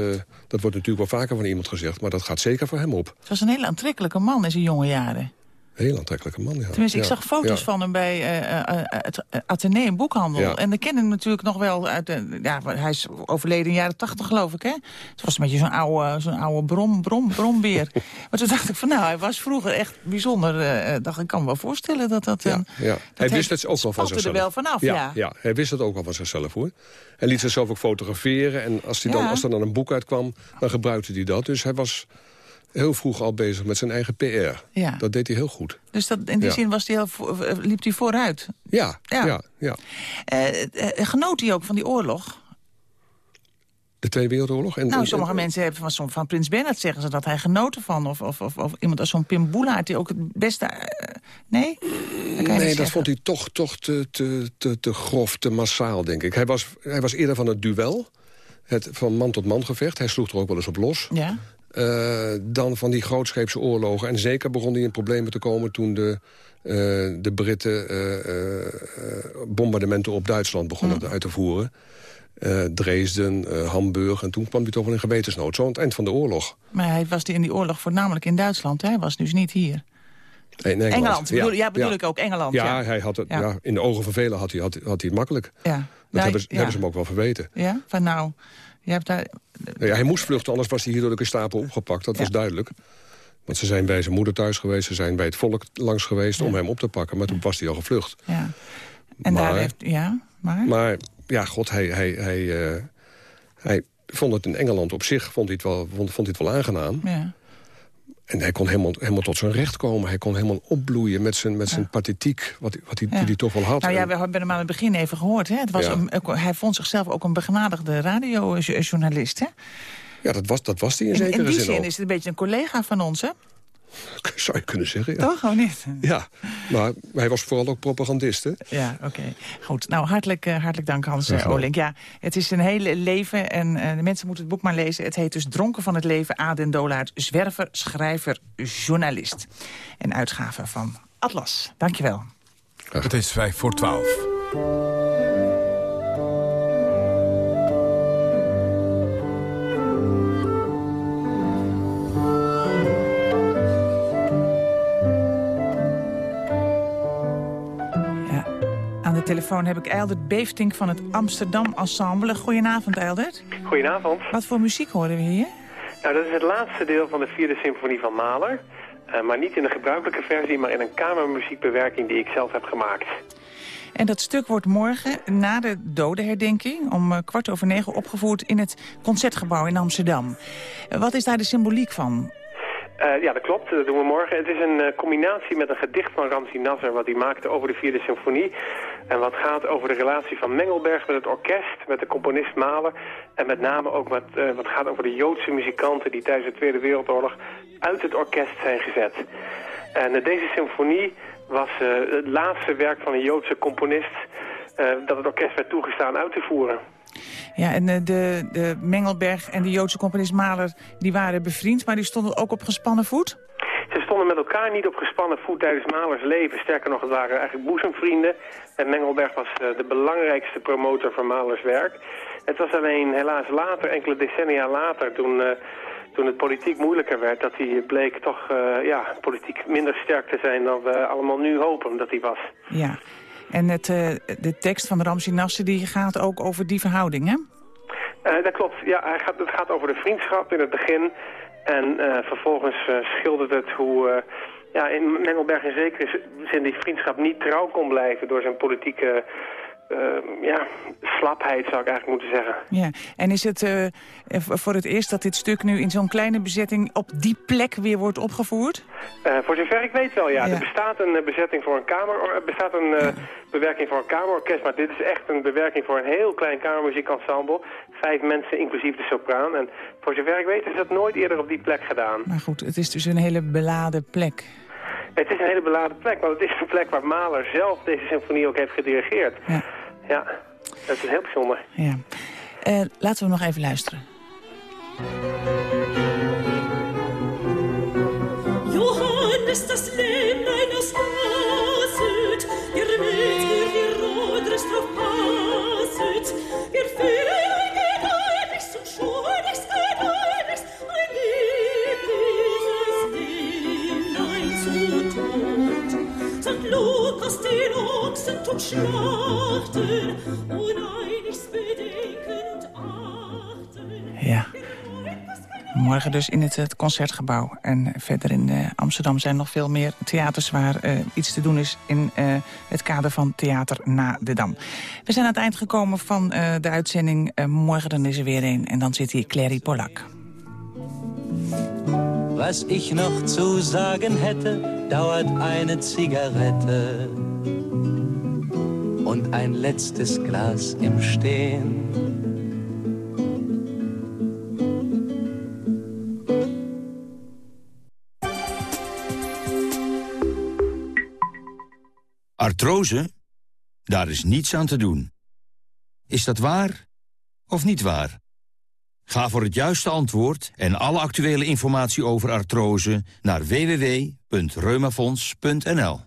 [SPEAKER 25] dat wordt natuurlijk wel vaker van iemand gezegd... maar dat gaat zeker voor hem op.
[SPEAKER 5] Het was een hele aantrekkelijke man in zijn jonge jaren.
[SPEAKER 25] Heel aantrekkelijke man, ja.
[SPEAKER 5] Tenminste, ik
[SPEAKER 25] Ja,
[SPEAKER 5] zag foto's
[SPEAKER 25] ja.
[SPEAKER 5] van hem bij eh, eh, het Atheneum Boekhandel.
[SPEAKER 25] Ja.
[SPEAKER 5] En ik ken hem natuurlijk nog wel uit... de- ja, hij is overleden in de jaren tachtig, geloof ik, hè? Het was een beetje zo'n oude, zo'n oude brom, brom, brombeer. (laughs) maar toen dacht ik van, nou, hij was vroeger echt bijzonder. dacht, ik kan me wel voorstellen dat dat...
[SPEAKER 25] Ja. Hij wist het ook wel van
[SPEAKER 5] spatte er
[SPEAKER 25] zichzelf.
[SPEAKER 5] wel vanaf, ja.
[SPEAKER 25] ja. hij wist het ook wel van zichzelf, hoor. Hij liet zichzelf ook fotograferen. En als, hij dan, als er dan een boek uitkwam, dan gebruikte hij dat. Dus hij was heel vroeg al bezig met zijn eigen PR.
[SPEAKER 5] Ja.
[SPEAKER 25] Dat deed hij heel goed.
[SPEAKER 5] Dus dat, in die
[SPEAKER 25] Ja.
[SPEAKER 5] zin was hij heel, eh, liep hij vooruit.
[SPEAKER 25] Ja,
[SPEAKER 5] Ja.
[SPEAKER 25] ja. ja,
[SPEAKER 5] Eh, eh, genoot hij ook van die oorlog?
[SPEAKER 25] De Tweede Wereldoorlog. En,
[SPEAKER 5] Nou, sommige
[SPEAKER 25] en-
[SPEAKER 5] mensen hebben van, van Prins Bernhard zeggen ze dat hij genoten van. Of, of, of, of iemand als zo'n Pim Boelaert die ook het beste... nee? Dat
[SPEAKER 25] Nee, dat vond hij toch, toch te, te, te, te grof, te massaal, denk ik. Hij was, hij was eerder van het duel, het van man tot man gevecht. Hij sloeg er ook wel eens op los.
[SPEAKER 5] Ja?
[SPEAKER 25] Eh, dan van die grootscheepse oorlogen. En zeker begon hij in problemen te komen toen de, eh, de Britten eh, bombardementen op Duitsland begonnen uit te voeren. Dresden, Hamburg. En toen kwam hij toch wel in gewetensnood. Zo aan het eind van de oorlog.
[SPEAKER 5] Maar hij was in die oorlog voornamelijk in Duitsland. Hè? Hij was dus niet hier.
[SPEAKER 25] In Engeland.
[SPEAKER 5] Engeland, bedoel- ja, bedoel ik ook, Engeland, ja.
[SPEAKER 25] Hij had het,
[SPEAKER 5] Ja.
[SPEAKER 25] in de ogen van velen had hij, had, had hij het makkelijk.
[SPEAKER 5] Ja.
[SPEAKER 25] Dat
[SPEAKER 5] Nou,
[SPEAKER 25] hebben, ze- hebben ze hem ook wel verweten.
[SPEAKER 5] Ja? Van nou, je hebt daar...
[SPEAKER 25] Nou ja, hij moest vluchten, anders was hij hier door de Gestapo opgepakt. Dat was duidelijk. Want ze zijn bij zijn moeder thuis geweest. Ze zijn bij het volk langs geweest om hem op te pakken. Maar toen was hij al gevlucht.
[SPEAKER 5] Ja. En
[SPEAKER 25] Maar-
[SPEAKER 5] daar heeft... Ja, maar...
[SPEAKER 25] Maar ja, god, hij, hij, hij, eh, hij vond het in Engeland op zich vond hij het wel, vond, vond hij het wel aangenaam.
[SPEAKER 5] Ja.
[SPEAKER 25] En hij kon helemaal, helemaal tot zijn recht komen. Hij kon helemaal opbloeien met zijn, met zijn pathetiek, wat, wat hij, die hij toch wel had.
[SPEAKER 5] Nou ja, we hebben hem aan het begin even gehoord. Hè? Het was
[SPEAKER 25] Ja.
[SPEAKER 5] een, hij vond zichzelf ook een begenadigde radiojournalist. Hè?
[SPEAKER 25] ja, dat was, dat was hij in,
[SPEAKER 5] In,
[SPEAKER 25] zekere
[SPEAKER 5] in die
[SPEAKER 25] zin
[SPEAKER 5] zin is het een beetje een collega van ons, hè? (laughs)
[SPEAKER 25] Zou je kunnen zeggen, ja.
[SPEAKER 5] Toch, of niet?
[SPEAKER 25] Ja, maar hij was vooral ook propagandist, hè?
[SPEAKER 5] Ja, oké. Goed. Nou, hartelijk, eh, hartelijk dank Hans uh,
[SPEAKER 25] gedaan.
[SPEAKER 5] Olink. Ja, het is een hele leven en eh, de mensen moeten het boek maar lezen. Het heet dus Dronken van het leven, Aden Dolaert, zwerver, schrijver, journalist. Een uitgave van Atlas. Dankjewel.
[SPEAKER 4] Het is vijf voor twaalf.
[SPEAKER 5] Telefoon heb ik Eildert Beeftink van het Amsterdam Ensemble. Goedenavond, Eildert.
[SPEAKER 26] Goedenavond.
[SPEAKER 5] Wat voor muziek horen we hier?
[SPEAKER 26] Nou, dat is het laatste deel van de vierde symfonie van Mahler. Uh, maar niet in de gebruikelijke versie, maar in een kamermuziekbewerking die ik zelf heb gemaakt.
[SPEAKER 5] En dat stuk wordt morgen na de dodenherdenking om uh, kwart over negen opgevoerd in het Concertgebouw in Amsterdam. Uh, wat is daar de symboliek van?
[SPEAKER 26] Uh, ja, dat klopt. Dat doen we morgen. Het is een uh, combinatie met een gedicht van Ramzi Nasser... wat hij maakte over de vierde symfonie. En wat gaat over de relatie van Mengelberg met het orkest... met de componist Mahler. En met name ook met, uh, wat gaat over de Joodse muzikanten... die tijdens de Tweede Wereldoorlog uit het orkest zijn gezet. En deze symfonie was het laatste werk van een Joodse componist... dat het orkest werd toegestaan uit te voeren.
[SPEAKER 5] Ja, en de, de Mengelberg en de Joodse componist Mahler die waren bevriend, maar die stonden ook op gespannen voet?
[SPEAKER 26] Met elkaar niet op gespannen voet tijdens Mahlers leven. Sterker nog, het waren eigenlijk boezemvrienden. En Mengelberg was de belangrijkste promotor van Mahlers werk. Het was alleen helaas later, enkele decennia later, toen, uh, toen het politiek moeilijker werd... dat hij bleek toch uh, ja, politiek minder sterk te zijn dan we allemaal nu hopen dat hij was.
[SPEAKER 5] Ja, en het, uh, de tekst van Ramzi Nasser die gaat ook over die verhouding, hè?
[SPEAKER 26] Dat klopt. Ja, hij gaat, het gaat over de vriendschap in het begin. En uh, vervolgens schildert het hoe ja, in Mengelberg in zekere zin die vriendschap niet trouw kon blijven... door zijn politieke uh, ja, slapheid zou ik eigenlijk moeten zeggen.
[SPEAKER 5] Ja, en is het uh, voor het eerst dat dit stuk nu in zo'n kleine bezetting op die plek weer wordt opgevoerd?
[SPEAKER 26] Uh, voor zover ik weet wel, ja. ja. Er bestaat een bezetting voor een kamer, er bestaat een ja. bewerking voor een kamerorkest, maar dit is echt een bewerking voor een heel klein kamermuziekensemble. Vijf mensen, inclusief de sopraan. En voor zover ik weet is dat nooit eerder op die plek gedaan.
[SPEAKER 5] Maar goed, het is dus een hele beladen plek.
[SPEAKER 26] Het is een hele beladen plek, want het is een plek waar Mahler zelf deze symfonie ook heeft gedirigeerd. Ja, ja dat is heel bijzonder.
[SPEAKER 5] Ja. Uh, laten we nog even luisteren.
[SPEAKER 27] Johannes, das Lämmlein aus
[SPEAKER 5] Ja. Morgen dus in het, het, Concertgebouw. En verder in uh, Amsterdam zijn nog veel meer theaters... waar uh, iets te doen is in uh, het kader van Theater na de Dam. We zijn aan het eind gekomen van de uitzending. morgen dan is er weer een. En dan zit hier Clary Polak.
[SPEAKER 28] Was ich noch zu sagen hätte, dauert eine Zigarette und ein letztes Glas im Stehen.
[SPEAKER 29] Artrose? Daar is niets aan te doen. Is dat waar of niet waar? Ga voor het juiste antwoord en alle actuele informatie over artrose naar www.reumafonds.nl.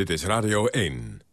[SPEAKER 4] Dit is Radio 1.